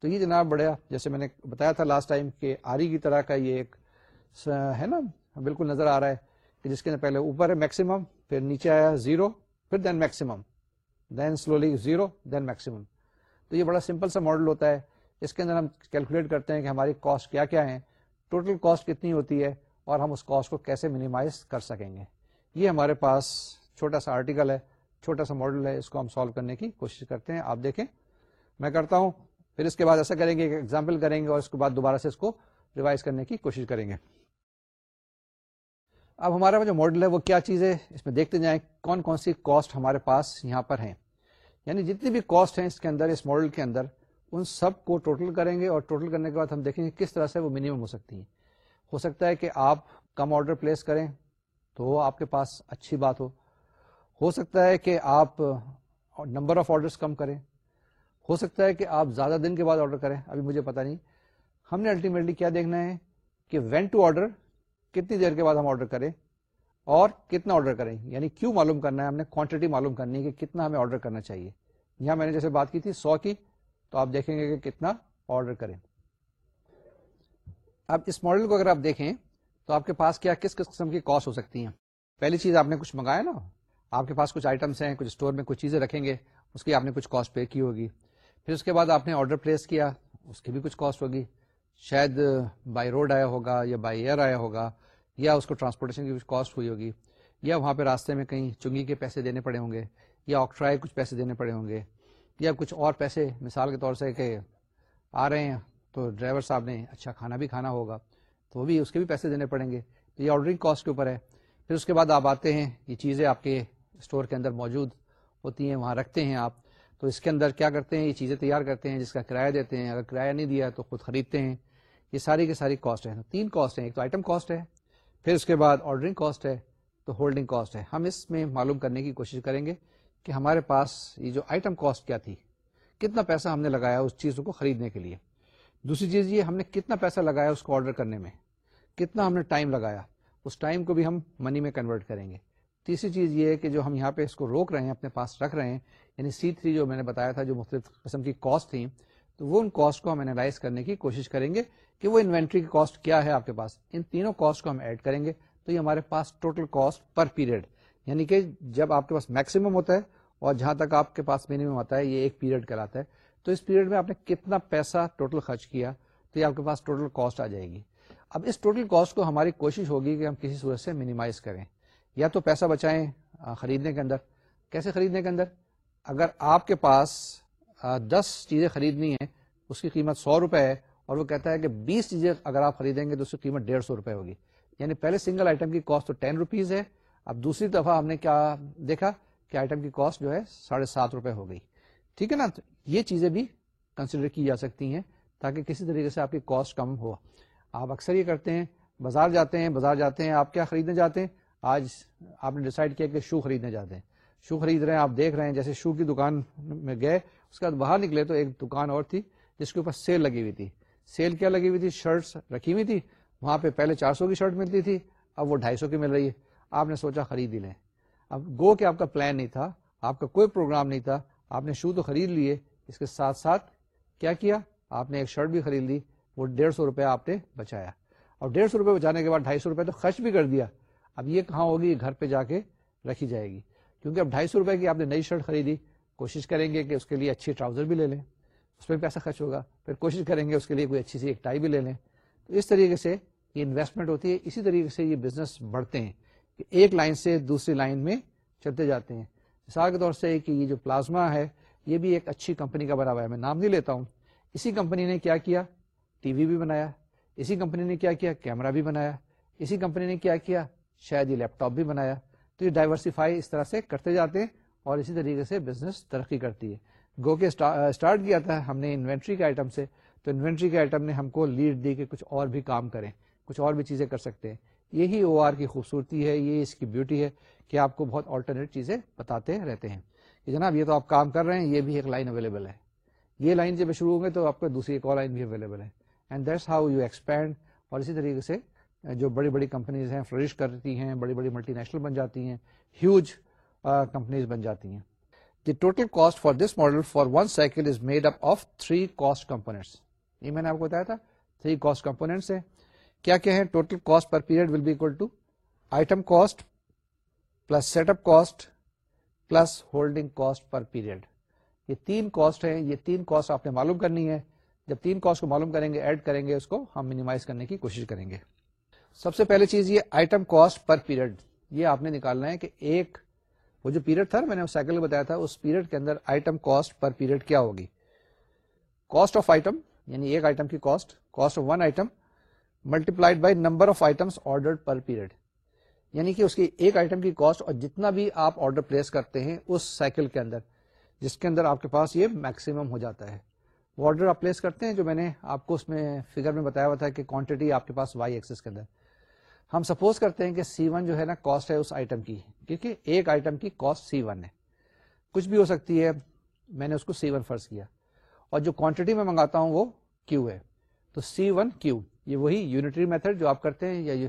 تو یہ جناب بڑا جیسے میں نے بتایا تھا لاسٹ ٹائم کہ آری کی طرح کا یہ ایک ہے نا بالکل نظر آ رہا ہے کہ جس کے اندر پہلے اوپر ہے میکسیمم پھر نیچے آیا زیرو پھر then maximum then slowly zero then maximum تو یہ بڑا سمپل سا ماڈل ہوتا ہے اس کے اندر ہم کیلکولیٹ کرتے ہیں کہ ہماری کاسٹ کیا کیا ہے ٹوٹل کاسٹ کتنی ہوتی ہے اور ہم اس کاسٹ کو کیسے منیمائز کر سکیں گے یہ ہمارے پاس چھوٹا سا آرٹیکل ہے چھوٹا سا ماڈل ہے اس کو ہم سالو کرنے کی کوشش کرتے ہیں آپ دیکھیں میں کرتا ہوں پھر اس کے بعد ایسا کریں گے ایک ایگزامپل کریں گے اور اس کے بعد دوبارہ سے اس کو ریوائز کرنے کی کوشش کریں گے اب ہمارا جو ماڈل ہے وہ کیا چیز ہے اس میں دیکھتے جائیں کون کون سی کاسٹ ہمارے پاس یہاں پر ہیں یعنی جتنی بھی کاسٹ ہیں اس کے اندر اس ماڈل کے اندر ان سب کو ٹوٹل کریں گے اور ٹوٹل کرنے کے بعد ہم دیکھیں گے کس طرح سے وہ منیمم ہو سکتی ہیں ہو سکتا ہے کہ آپ کم آرڈر پلیس کریں تو آپ کے پاس اچھی بات ہو ہو سکتا ہے کہ آپ نمبر آف آرڈرس کم کریں ہو سکتا ہے کہ آپ زیادہ دن کے بعد آرڈر کریں ابھی مجھے پتا نہیں ہم نے الٹیمیٹلی کیا دیکھنا ہے کہ وین ٹو آرڈر کتنی دیر کے بعد ہم آرڈر کریں اور کتنا آرڈر کریں یعنی کیوں معلوم کرنا ہے ہم نے کوانٹٹی معلوم کرنی ہے کہ کتنا ہمیں آرڈر کرنا چاہیے یہاں میں نے جیسے بات کی کی تھی سو تو آپ کے پاس کیا کس قسم کی کاسٹ ہو سکتی ہیں پہلی چیز آپ نے کچھ منگایا نا آپ کے پاس کچھ آئٹمس ہیں کچھ اسٹور میں کچھ چیزیں رکھیں گے اس کی آپ نے کچھ کاسٹ پے کی ہوگی پھر اس کے بعد آپ نے آرڈر پلیس کیا اس کی بھی کچھ کاسٹ ہوگی شاید بائی روڈ آیا ہوگا یا بائی ایئر آیا ہوگا یا اس کو ٹرانسپورٹیشن کی کچھ کاسٹ ہوئی ہوگی یا وہاں پہ راستے میں کہیں چنگی کے پیسے دینے پڑے ہوں گے یا آکٹرائے کچھ پیسے دینے پڑے ہوں گے یا کچھ اور پیسے مثال کے طور سے کہ آ رہے ہیں تو ڈرائیور صاحب نے اچھا کھانا بھی کھانا ہوگا تو وہ بھی اس کے بھی پیسے دینے پڑیں گے تو یہ آرڈرنگ کاسٹ کے اوپر ہے پھر اس کے بعد آپ آتے ہیں یہ چیزیں آپ کے اسٹور کے اندر موجود ہوتی ہیں وہاں رکھتے ہیں آپ تو اس کے اندر کیا کرتے ہیں یہ چیزیں تیار کرتے ہیں جس کا کرایہ دیتے ہیں اگر کرایہ نہیں دیا تو خود خریدتے ہیں یہ ساری کے ساری کاسٹ ہیں تین کاسٹ ہیں ایک تو آئٹم کاسٹ ہے پھر اس کے بعد آرڈرنگ کاسٹ ہے تو ہولڈنگ کاسٹ ہے ہم اس میں معلوم کرنے کی کوشش کریں گے کہ ہمارے پاس یہ جو آئٹم کاسٹ کیا تھی کتنا پیسہ ہم نے لگایا اس چیز کو خریدنے کے لیے دوسری چیز یہ ہم نے کتنا پیسہ لگایا اس کو آرڈر کرنے میں کتنا ہم نے ٹائم لگایا اس ٹائم کو بھی ہم منی میں کنورٹ کریں گے تیسری چیز یہ ہے کہ جو ہم یہاں پہ اس کو روک رہے ہیں اپنے پاس رکھ رہے ہیں یعنی سی تھری جو میں نے بتایا تھا جو مختلف قسم کی کاسٹ تھیں تو وہ ان کاسٹ کو ہم انالائز کرنے کی کوشش کریں گے کہ وہ انوینٹری کی کاسٹ کیا ہے آپ کے پاس ان تینوں کاسٹ کو ہم ایڈ کریں گے تو یہ ہمارے پاس ٹوٹل کاسٹ پر پیریڈ یعنی کہ جب آپ کے پاس میکسیمم ہوتا ہے اور جہاں تک آپ کے پاس منیمم آتا ہے یہ ایک پیریڈ کراتا ہے تو اس پیریڈ میں آپ نے کتنا پیسہ ٹوٹل خرچ کیا تو یہ آپ کے پاس ٹوٹل کاسٹ آ جائے گی اب اس ٹوٹل کاسٹ کو ہماری کوشش ہوگی کہ ہم کسی صورت سے منیمائز کریں یا تو پیسہ بچائیں خریدنے کے اندر کیسے خریدنے کے اندر اگر آپ کے پاس دس چیزیں خریدنی ہیں اس کی قیمت سو روپے ہے اور وہ کہتا ہے کہ بیس چیزیں اگر آپ خریدیں گے تو اس کی قیمت ڈیڑھ سو روپئے ہوگی یعنی پہلے سنگل آئٹم کی کاسٹ تو ٹین روپیز ہے اب دوسری دفعہ ہم نے کیا دیکھا کہ آئٹم کی کاسٹ جو ہے ساڑھے سات روپے ہو گئی ٹھیک ہے نا یہ چیزیں بھی کنسیڈر کی جا سکتی ہیں تاکہ کسی طریقے سے آپ کی کاسٹ کم ہو آپ اکثر یہ کرتے ہیں بازار جاتے ہیں بازار جاتے ہیں آپ کیا خریدنے جاتے ہیں آج آپ نے ڈیسائڈ کیا کہ شو خریدنے جاتے ہیں شو خرید رہے ہیں آپ دیکھ رہے ہیں جیسے شو کی دکان میں گئے اس کے بعد باہر نکلے تو ایک دکان اور تھی جس کے اوپر سیل لگی ہوئی تھی سیل کیا لگی ہوئی تھی شرٹس رکھی ہوئی تھی وہاں پہ پہلے چار سو کی شرٹ ملتی تھی اب وہ ڈھائی سو کی مل رہی ہے آپ نے سوچا خرید ہی لیں اب گو کہ آپ کا پلان نہیں تھا آپ کا کوئی پروگرام نہیں تھا آپ نے شو تو خرید لیے اس کے ساتھ ساتھ کیا کیا آپ نے ایک شرٹ بھی خرید لی وہ ڈیڑھ سو روپیہ آپ نے بچایا اور ڈیڑھ سو روپئے بچانے کے بعد ڈھائی سو روپئے تو خرچ بھی کر دیا اب یہ کہاں ہوگی گھر پہ جا کے رکھی جائے گی کیونکہ اب ڈھائی سو روپئے کی آپ نے نئی شرٹ خریدی کوشش کریں گے کہ اس کے لیے اچھی ٹراؤزر بھی لے لیں اس پہ پیسہ خرچ ہوگا پھر کوشش کریں گے اس کے لیے کوئی اچھی سی ایک ٹائی بھی لے لیں تو اس طریقے سے یہ انویسٹمنٹ ہوتی ہے اسی طریقے سے یہ بزنس بڑھتے ہیں کہ ایک لائن سے دوسری لائن میں چلتے جاتے ہیں مثال کے طور سے کہ یہ جو پلازما ہے یہ بھی ایک اچھی کمپنی کا بنا ہوا ہے میں نام نہیں لیتا ہوں اسی کمپنی نے کیا کیا ٹی وی بھی بنایا اسی کمپنی نے کیا کیا کیمرہ بھی بنایا اسی کمپنی نے کیا کیا شاید یہ لیپ ٹاپ بھی بنایا تو یہ ڈائیورسیفائی اس طرح سے کرتے جاتے ہیں اور اسی طریقے سے بزنس ترقی کرتی ہے گو کے اسٹارٹ کیا تھا ہم نے انوینٹری کے آئٹم سے تو انوینٹری کے آئٹم نے ہم کو لیڈ دی کہ کچھ اور بھی کام کریں کچھ اور بھی چیزیں کر سکتے ہیں یہی او آر کی خوبصورتی ہے یہ اس کی بیوٹی ہے کہ آپ کو بہت آلٹرنیٹ چیزیں بتاتے رہتے ہیں کہ جناب یہ تو آپ کام کر رہے ہیں یہ بھی ایک لائن اویلیبل ہے یہ لائن جب شروع ہوں گے تو آپ کو دوسری ایک اور لائن بھی اویلیبل ہے and that's how you expand اور اسی طریقے سے جو بڑی بڑی کمپنیز ہیں فلرش کرتی ہیں بڑی بڑی ملٹی نیشنل بن جاتی ہیں ہیوج کمپنیز بن جاتی ہیں the total cost for this model for one cycle is made up of three cost components یہ میں نے آپ کو بتایا تھا تھری کاسٹ کمپونیٹ ہے کیا کیا ہے total cost per period will be equal to item cost plus set up cost plus holding cost per period یہ تین کاسٹ ہیں یہ تین کاسٹ آپ نے معلوم کرنی ہے جب تین کاسٹ کو معلوم کریں گے ایڈ کریں گے اس کو ہم مینیمائز کرنے کی کوشش کریں گے سب سے پہلے چیز یہ آئٹم کاسٹ پر پیریڈ یہ آپ نے نکالنا ہے کہ ایک وہ جو پیریڈ تھا میں نے سائیکل میں بتایا تھا اس پیریڈ کے اندر آئٹم کاسٹ پر پیریڈ کیا ہوگی کاسٹ آف آئٹم یعنی ایک آئٹم کی cost cost of one item multiplied by number of items order per period یعنی کہ اس کی ایک آئٹم کی کاسٹ اور جتنا بھی آپ آرڈر پلیس کرتے ہیں اس سائیکل کے اندر جس کے اندر آپ کے پاس یہ میکسیمم ہو جاتا ہے وہ آرڈر آپ پلیس کرتے ہیں جو میں نے آپ کو اس میں فگر میں بتایا ہوا تھا کہ کوانٹٹی آپ کے پاس وائی ایکسس کے اندر ہم سپوز کرتے ہیں کہ سی ون جو ہے نا کاسٹ ہے اس آئٹم کی کیونکہ ایک آئٹم کی کاسٹ سی ون ہے کچھ بھی ہو سکتی ہے میں نے اس کو سی ون فرض کیا اور جو کوانٹٹی میں منگاتا ہوں وہ کیو ہے تو سی ون کیو یہ وہی یونیٹری میتھڈ جو آپ کرتے ہیں یا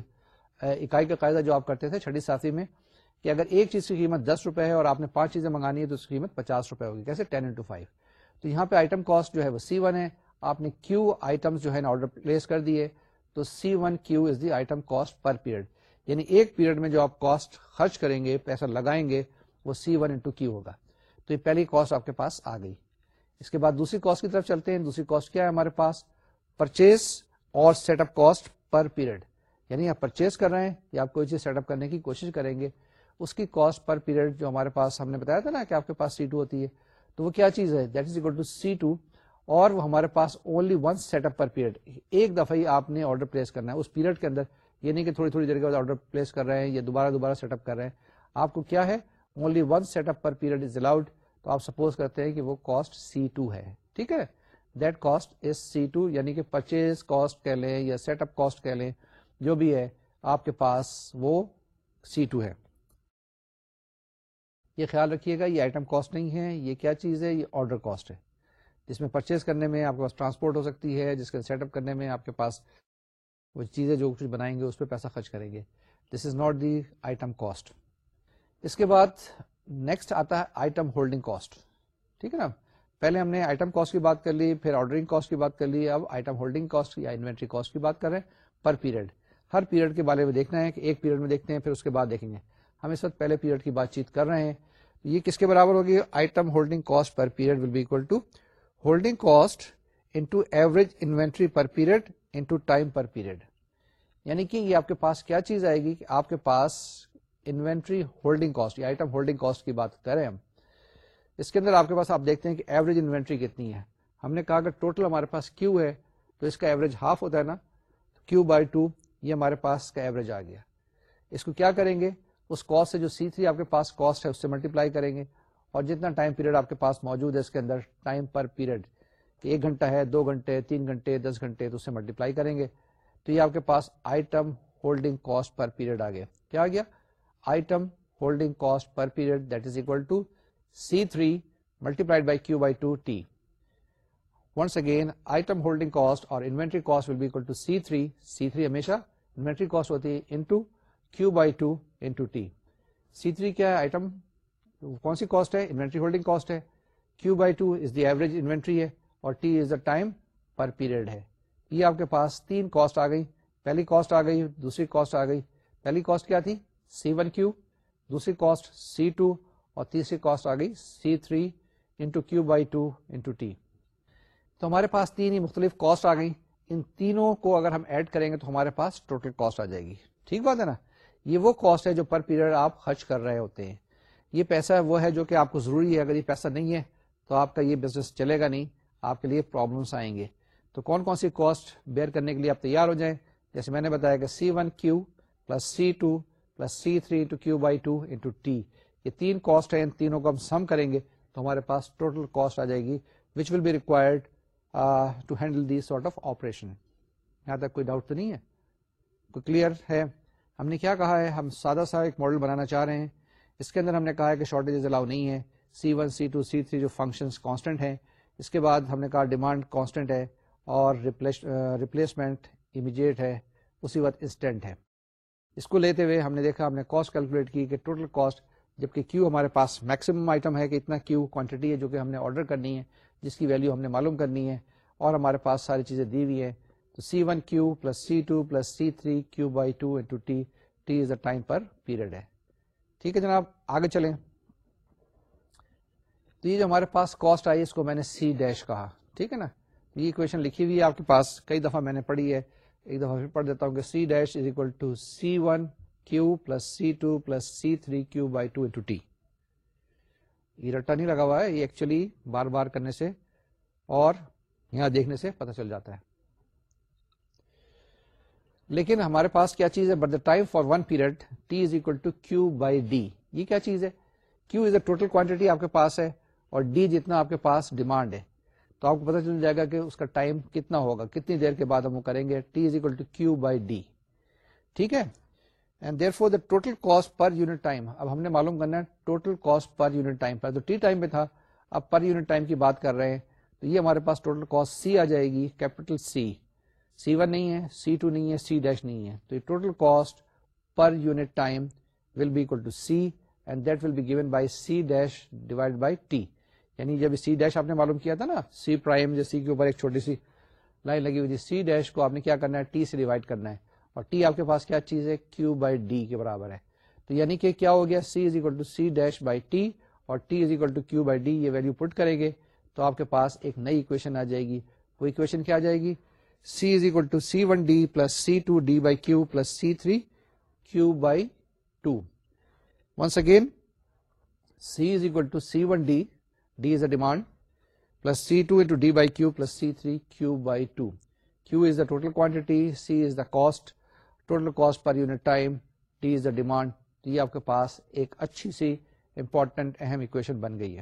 اکائی کا قاعدہ جو آپ کرتے تھے چھٹی ساتھی میں کہ اگر ایک چیز کی قیمت دس روپے ہے اور آپ نے پانچ چیزیں منگانی ہے تو اس کی قیمت پچاس روپے ہوگی کیسے ٹین انٹو فائیو تو یہاں پہ آئٹم کاسٹ جو ہے وہ سی ون ہے آپ نے کیو آئٹم جو ہے نا آرڈر پلیس کر دیے تو C one Q is the item cost per period یعنی ایک پیریڈ میں جو آپ کاسٹ خرچ کریں گے پیسہ لگائیں گے وہ سی ون انٹو کیو ہوگا تو یہ پہلی کاسٹ آپ کے پاس آ گئی اس کے بعد دوسری کاسٹ کی طرف چلتے ہیں دوسری کاسٹ کیا ہے ہمارے پاس پرچیز اور set up cost per period یعنی آپ پرچیز کر رہے ہیں یا آپ کوئی چیز سیٹ اپ کرنے کی کوشش کریں گے اس کی کاسٹ پر پیریڈ جو ہمارے پاس ہم نے بتایا تھا نا کہ آپ کے پاس سی ٹو ہوتی ہے تو وہ کیا چیز ہے that is equal to C two اور وہ ہمارے پاس only once set up per period ایک دفعہ ہی آپ نے آرڈر پلیس کرنا ہے اس پیریڈ کے اندر یہ نہیں کہ تھوڑی تھوڑی دیر کے بعد آرڈر پلیس کر رہے ہیں یا دوبارہ دوبارہ سیٹ اپ کر رہے ہیں آپ کو کیا ہے only once set up per period is allowed تو آپ سپوز کرتے ہیں کہ وہ کاسٹ سی ٹو ہے ٹھیک ہے that cost is C two یعنی کہ پرچیز کاسٹ کہہ لیں یا سیٹ اپ کاسٹ کہہ لیں جو بھی ہے آپ کے پاس وہ سی ٹو ہے یہ خیال رکھیے گا یہ آئٹم کاسٹ نہیں ہے یہ کیا چیز ہے یہ آرڈر کاسٹ ہے جس میں پرچیز کرنے میں آپ کے پاس ٹرانسپورٹ ہو سکتی ہے جس کے سیٹ چیزیں جو کچھ بنائیں گے اس پہ پیسہ خرچ کریں گے this is not the item cost اس کے بعد نیکسٹ آتا ہے آئٹم ہولڈنگ کاسٹ ٹھیک ہے نا پہلے ہم نے آئٹم کاسٹ کی بات کر لی پھر آرڈرنگ کاسٹ کی بات کر لی اب آئٹم ہولڈنگ کاسٹ یا انوینٹری کاسٹ کی بات کر رہے ہیں پر پیریڈ ہر پیریڈ کے بارے میں دیکھنا ہے کہ ایک پیریڈ میں دیکھتے ہیں پھر اس کے بعد دیکھیں گے ہم اس وقت پہلے پیریڈ کی بات چیت کر رہے ہیں یہ کس کے برابر ہوگی item holding cost per period will be equal to holding cost into average inventory per period into time per period یعنی کہ یہ آپ کے پاس کیا چیز آئے گی کہ آپ کے پاس inventory holding cost item holding cost کی بات کریں ہم اس کے اندر آپ کے پاس آپ دیکھتے ہیں کہ ایوریج انوینٹری کتنی ہے ہم نے کہا اگر ٹوٹل ہمارے پاس کیو ہے تو اس کا ایوریج ہاف ہوتا ہے نا کیو بائی ٹو یہ ہمارے پاس کا ایوریج آ گیا اس کو کیا کریں گے اس کاسٹ سے جو سی تھری آپ کے پاس کاسٹ ہے اس سے ملٹیپلائی کریں گے اور جتنا ٹائم پیریڈ آپ کے پاس موجود ہے اس کے اندر ٹائم پر پیریڈ ایک گھنٹہ ہے دو گھنٹے تین گھنٹے دس گھنٹے تو اسے ملٹیپلائی کریں گے تو یہ آپ کے پاس item holding cost per period آ گیا کیا آ گیا item holding cost per period that is equal to C three multiplied by Q by two T once again item holding cost اور inventory cost will be equal to C three C three ہمیشہ انوینٹری کاسٹ ہوتی into Q by two two T C three کیا ہے آئٹم کون سی کاسٹ ہے انوینٹری ہولڈنگ کاسٹ ہے Q by two is the average inventory ہے اور T is the time per period ہے یہ آپ کے پاس تین کاسٹ آ گئی پہلی کاسٹ آ گئی دوسری کاسٹ آ گئی پہلی کاسٹ کیا تھی سی ون کیو دوسری کاسٹ سی ٹو اور تیسری کاسٹ آ گئی C three into Q by two into T تو ہمارے پاس تین ہی مختلف کاسٹ آ گئی ان تینوں کو اگر ہم ایڈ کریں گے تو ہمارے پاس ٹوٹل کاسٹ آ جائے گی ٹھیک بات ہے نا یہ وہ کاسٹ ہے جو پر پیریڈ آپ خرچ کر رہے ہوتے ہیں یہ پیسہ وہ ہے جو کہ آپ کو ضروری ہے اگر یہ پیسہ نہیں ہے تو آپ کا یہ بزنس چلے گا نہیں آپ کے لیے پرابلمس آئیں گے تو کون کون سی کاسٹ بیئر کرنے کے لیے آپ تیار ہو جائیں جیسے میں نے بتایا کہ C one Q plus C two plus C three into Q by two into T یہ تین کاسٹ ہیں ان تینوں کو ہم سم کریں گے تو ہمارے پاس ٹوٹل کاسٹ آ جائے گی which will be required to handle the sort of operation یہاں تک کوئی ڈاؤٹ تو نہیں ہے کوئی کلیئر ہے ہم نے کیا کہا ہے ہم سادہ سا ایک ماڈل بنانا چاہ رہے ہیں اس کے اندر ہم نے کہا کہ شارٹیجز الاؤ نہیں ہے C one C two C three جو فنکشنس کانسٹنٹ ہیں اس کے بعد ہم نے کہا ڈیمانڈ کانسٹنٹ ہے اور ریپلیسمنٹ امیجیٹ ہے اسی وقت انسٹنٹ ہے اس کو لیتے ہوئے ہم نے دیکھا ہم نے کاسٹ کیلکولیٹ کی کہ ٹوٹل کاسٹ جبکہ کیو ہمارے پاس میکسیمم آئٹم ہے کہ اتنا کیو کوانٹٹی ہے جو کہ ہم نے آرڈر کرنی ہے جس کی ویلیو ہم نے معلوم کرنی ہے اور ہمارے پاس ساری چیزیں دی ہوئی ہیں تو C one Q plus C two plus C three Q by two T T is a time per period ہے ٹھیک ہے جناب آگے چلیں تو یہ جو ہمارے پاس کاسٹ آئی اس کو میں نے سی ڈیش کہا ٹھیک ہے نا یہ اکویشن لکھی ہوئی ہے آپ کے پاس کئی دفعہ میں نے پڑھی ہے ایک دفعہ پڑھ دیتا ہوں کہ C dash is equal to C one Q plus C two plus C three Q by two into T یہ رٹا نہیں لگا ہوا ہے یہ ایکچولی بار بار کرنے سے اور یہاں دیکھنے سے پتہ چل جاتا ہے لیکن ہمارے پاس کیا چیز ہے but the time for one period T is equal to Q by D یہ کیا چیز ہے کیو از اے ٹوٹل کوانٹٹی آپ کے پاس ہے اور ڈی جتنا آپ کے پاس ڈیمانڈ ہے تو آپ کو پتا چل جائے گا کہ اس کا ٹائم کتنا ہوگا کتنی دیر کے بعد ہم وہ کریں گے T is equal to Q by D ٹھیک ہے total cost per unit time اب ہم نے معلوم کرنا ہے total cost per unit time پر تو ٹی ٹائم پہ تھا اب پر یونٹ ٹائم کی بات کر رہے ہیں تو یہ ہمارے پاس ٹوٹل کاسٹ سی آ جائے گی کیپیٹل سی سی ون نہیں ہے سی ٹو نہیں ہے سی ڈیش نہیں ہے تو total cost per unit time will be equal to C and that will be given by C dash divide by T یعنی جب سی ڈیش آپ نے معلوم کیا تھا نا سی پرائم سی کے اوپر ایک چھوٹی سی لائن لگی ہوئی تھی سی ڈیش کو آپ نے کیا کرنا ہے ٹی سے ڈیوائڈ کرنا ہے اور ٹی آپ کے پاس کیا چیز ہے کیو بائی ڈی کے برابر ہے تو یعنی کہ کیا ہو گیا C is equal to C dash by T اور T is equal to Q by D یہ ویلو پٹ کریں گے تو آپ کے پاس ایک نئی اکویشن آ جائے گی وہ اکویشن کیا آ جائے گی C is equal to C one D plus C two D by Q plus C three Q by two once again C is equal to C one D D is a demand plus C two into D by Q plus C three Q by two Q is the total quantity C is the cost total cost per unit time D is the demand یہ آپ کے پاس ایک اچھی سی امپورٹنٹ اہم اکویشن بن گئی ہے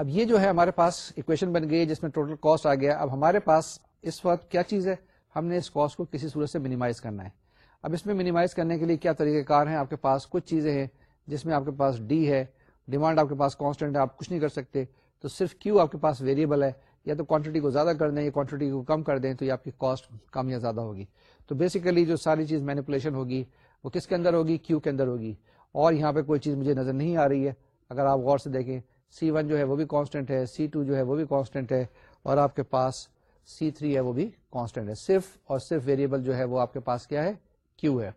اب یہ جو ہے ہمارے پاس اکویشن بن گئی جس میں ٹوٹل کاسٹ آ گیا اب ہمارے پاس اس وقت کیا چیز ہے ہم نے اس کاسٹ کو کسی صورت سے منیمائز کرنا ہے اب اس میں منیمائز کرنے کے لیے کیا طریقہ کار ہیں آپ کے پاس کچھ چیزیں ہیں جس میں آپ کے پاس ڈی ہے ڈیمانڈ آپ کے پاس کانسٹینٹ ہے آپ کچھ نہیں کر سکتے تو صرف کیو آپ کے پاس ویریبل ہے یا تو کوانٹٹی کو زیادہ کر دیں یا کوانٹٹی کو کم کر دیں تو یہ آپ کی کاسٹ کم یا زیادہ ہوگی تو بیسیکلی جو ساری چیز مینیپولیشن ہوگی وہ کس کے اندر ہوگی کیو کے اندر ہوگی اور یہاں پہ کوئی چیز مجھے نظر نہیں آ رہی ہے اگر آپ غور سے دیکھیں سی ون جو ہے وہ بھی کانسٹینٹ ہے سی ٹو جو ہے وہ بھی کانسٹینٹ ہے اور آپ کے پاس سی تھری ہے وہ بھی کانسٹنٹ ہے صرف اور صرف ویریبل جو ہے وہ آپ کے پاس کیا ہے کیو ہے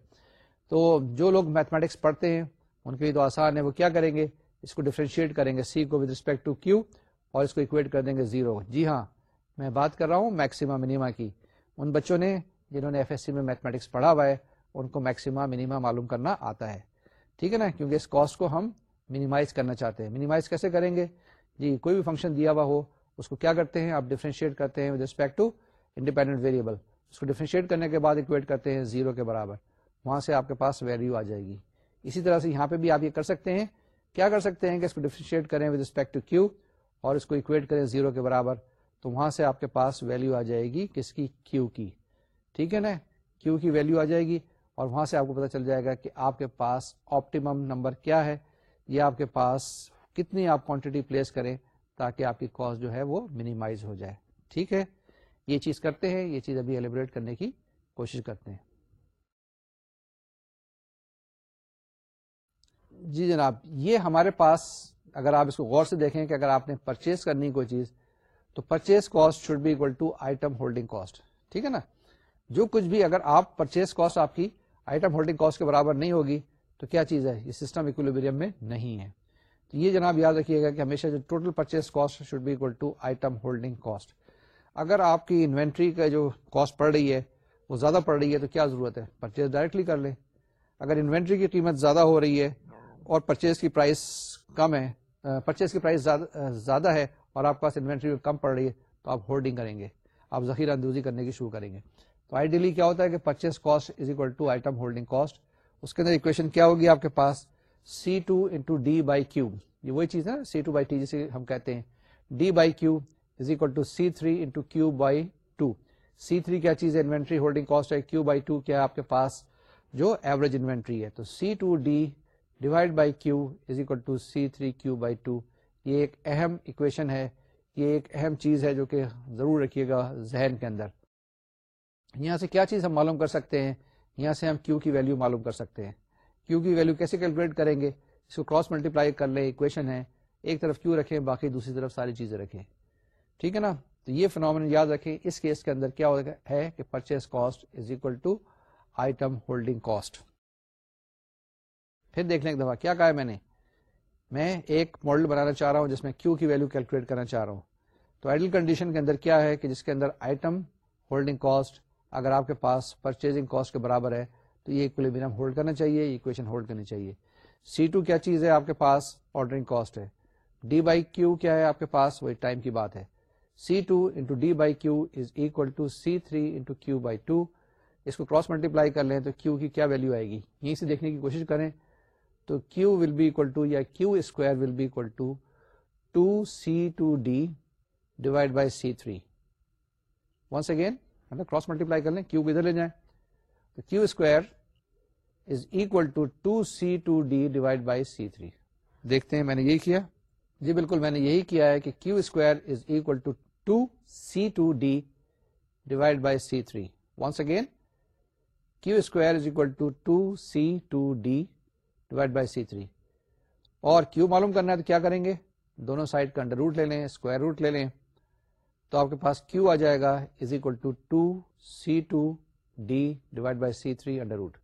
تو جو لوگ میتھمیٹکس پڑھتے ہیں ان کے لیے تو آسان ہے وہ کیا کریں گے اس کو ڈیفرینشیٹ کریں گے سی کو ٹو کیو اور اس کو اکویٹ کر دیں گے زیرو جی ہاں میں بات کر رہا ہوں میکسیما منیما کی ان بچوں نے جنہوں نے ایف ایس سی میں میتھمیٹکس پڑھا ہوا ہے ان کو میکسیما منیما معلوم کرنا آتا ہے ٹھیک ہے نا کیونکہ اس کاسٹ کو ہم منیمائز کرنا چاہتے ہیں منیمائز کیسے کریں گے جی کوئی بھی فنکشن دیا ہوا ہو اس کو کیا کرتے ہیں آپ ڈیفرینشیٹ کرتے ہیں ٹو انڈیپینڈنٹ ویریبل اس کو ڈیفرینشیٹ کرنے کے بعد اکویٹ کرتے ہیں زیرو کے برابر وہاں سے آپ کے پاس ویلو آ جائے گی اسی طرح سے یہاں پہ بھی آپ یہ کر سکتے ہیں کیا کر سکتے ہیں کہ اس کو ڈیفرینشیٹ کریں ود ٹو کیو اور اس کو اکویٹ کریں زیرو کے برابر تو وہاں سے آپ کے پاس ویلو آ جائے گی کس کی کیو کی ٹھیک ہے نا کیو کی ویلو آ جائے گی اور وہاں سے آپ کو پتا چل جائے گا کہ آپ کے پاس آپٹیم نمبر کیا ہے یا آپ کے پاس کتنی آپ کوانٹیٹی پلیس کریں تاکہ آپ کی کاسٹ جو ہے وہ مینیمائز ہو جائے ٹھیک ہے یہ چیز کرتے ہیں یہ چیز ابھی ایلیبریٹ کرنے کی کوشش کرتے ہیں جی جناب یہ ہمارے پاس اگر آپ اس کو غور سے دیکھیں کہ اگر آپ نے پرچیز کرنی کوئی چیز تو purchase cost should be equal to item holding cost ٹھیک ہے نا جو کچھ بھی اگر آپ پرچیز کاسٹ آپ کی آئٹم ہولڈنگ کاسٹ کے برابر نہیں ہوگی تو کیا چیز ہے یہ سسٹم اکولیبریم میں نہیں ہے تو یہ جناب یاد رکھیے گا کہ ہمیشہ جو ٹوٹل پرچیز کاسٹ شوڈ بھی equal to item holding cost اگر آپ کی انوینٹری کا جو کاسٹ پڑ رہی ہے وہ زیادہ پڑ رہی ہے تو کیا ضرورت ہے پرچیز ڈائریکٹلی کر لیں اگر انوینٹری کی قیمت زیادہ ہو رہی ہے اور پرچیز کی پرائز کم ہے پرچیز کی پرائز زیادہ ہے اور آپ کے پاس انوینٹری کم پڑ رہی ہے تو آپ ہولڈنگ کریں گے آپ ذخیرہ اندوزی کرنے کی شروع کریں گے تو آئیڈیلی کیا ہوتا ہے کہ purchase cost is equal to item holding cost اس کے اندر اکویشن کیا ہوگی آپ کے پاس C two into D by Q یہ وہی چیز ہے سی ٹو بائی ٹی جسے ہم کہتے ہیں D by Q is equal to C three into Q by two C three کیا چیز ہے انوینٹری ہولڈنگ کاسٹ ہے کیو بائی ٹو کیا آپ کے پاس جو ایوریج انوینٹری ہے تو C two D divide by Q is equal to C three Q by two یہ ایک اہم اکویشن ہے یہ ایک اہم چیز ہے جو کہ ضرور رکھیے گا ذہن کے اندر یہاں سے کیا چیز ہم معلوم کر سکتے ہیں یہاں سے ہم کیو کی ویلو معلوم کر سکتے ہیں کیو کی ویلو کیسے کیلکولیٹ کریں گے اس کو کراس ملٹیپلائی کر لیں اکویشن ہے ایک طرف کیو رکھیں باقی دوسری طرف ساری چیزیں رکھیں ٹھیک ہے نا تو یہ فنامن یاد رکھیں اس کیس کے اندر کیا ہے کہ purchase cost is equal to item holding cost پھر دیکھ لیں ایک دفعہ کیا کہا ہے میں نے میں ایک ماڈل بنانا چاہ رہا ہوں جس میں کیو کی ویلو کیلکولیٹ کرنا چاہ رہا ہوں تو آئیڈل کنڈیشن کے اندر کیا ہے کہ جس کے اندر آئٹم ہولڈنگ کاسٹ اگر آپ کے پاس پرچیزنگ کاسٹ کے برابر ہے تو یہ اکولیبرم ہولڈ کرنا چاہیے یہ اکویشن ہولڈ کرنی چاہیے سی ٹو کیا چیز ہے آپ کے پاس آرڈرنگ کاسٹ ہے ڈی بائی کیو کیا ہے آپ کے پاس وہی ٹائم کی بات ہے C two into D by Q is equal to C three into Q by two اس کو کراس ملٹیپلائی کر لیں تو کیو کی کیا ویلو آئے گی یہیں سے دیکھنے کی کوشش کریں تو Q will be equal to یا Q square will be equal to two C two D divide by C three once again مطلب کراس ملٹیپلائی کر لیں کیو کو ادھر لے جائیں تو Q square is equal to two C two D divide by C three دیکھتے ہیں میں نے یہی کیا جی بالکل میں نے یہی کیا ہے کہ Q square is equal to two C two D divide by C three once again Q square is equal to two C two D divide by C three اور کیو معلوم کرنا ہے تو کیا کریں گے دونوں سائڈ کا انڈر روٹ لے لیں اسکوائر روٹ لے لیں تو آپ کے پاس کیو آ جائے گا is equal to two C two D divide by C three under root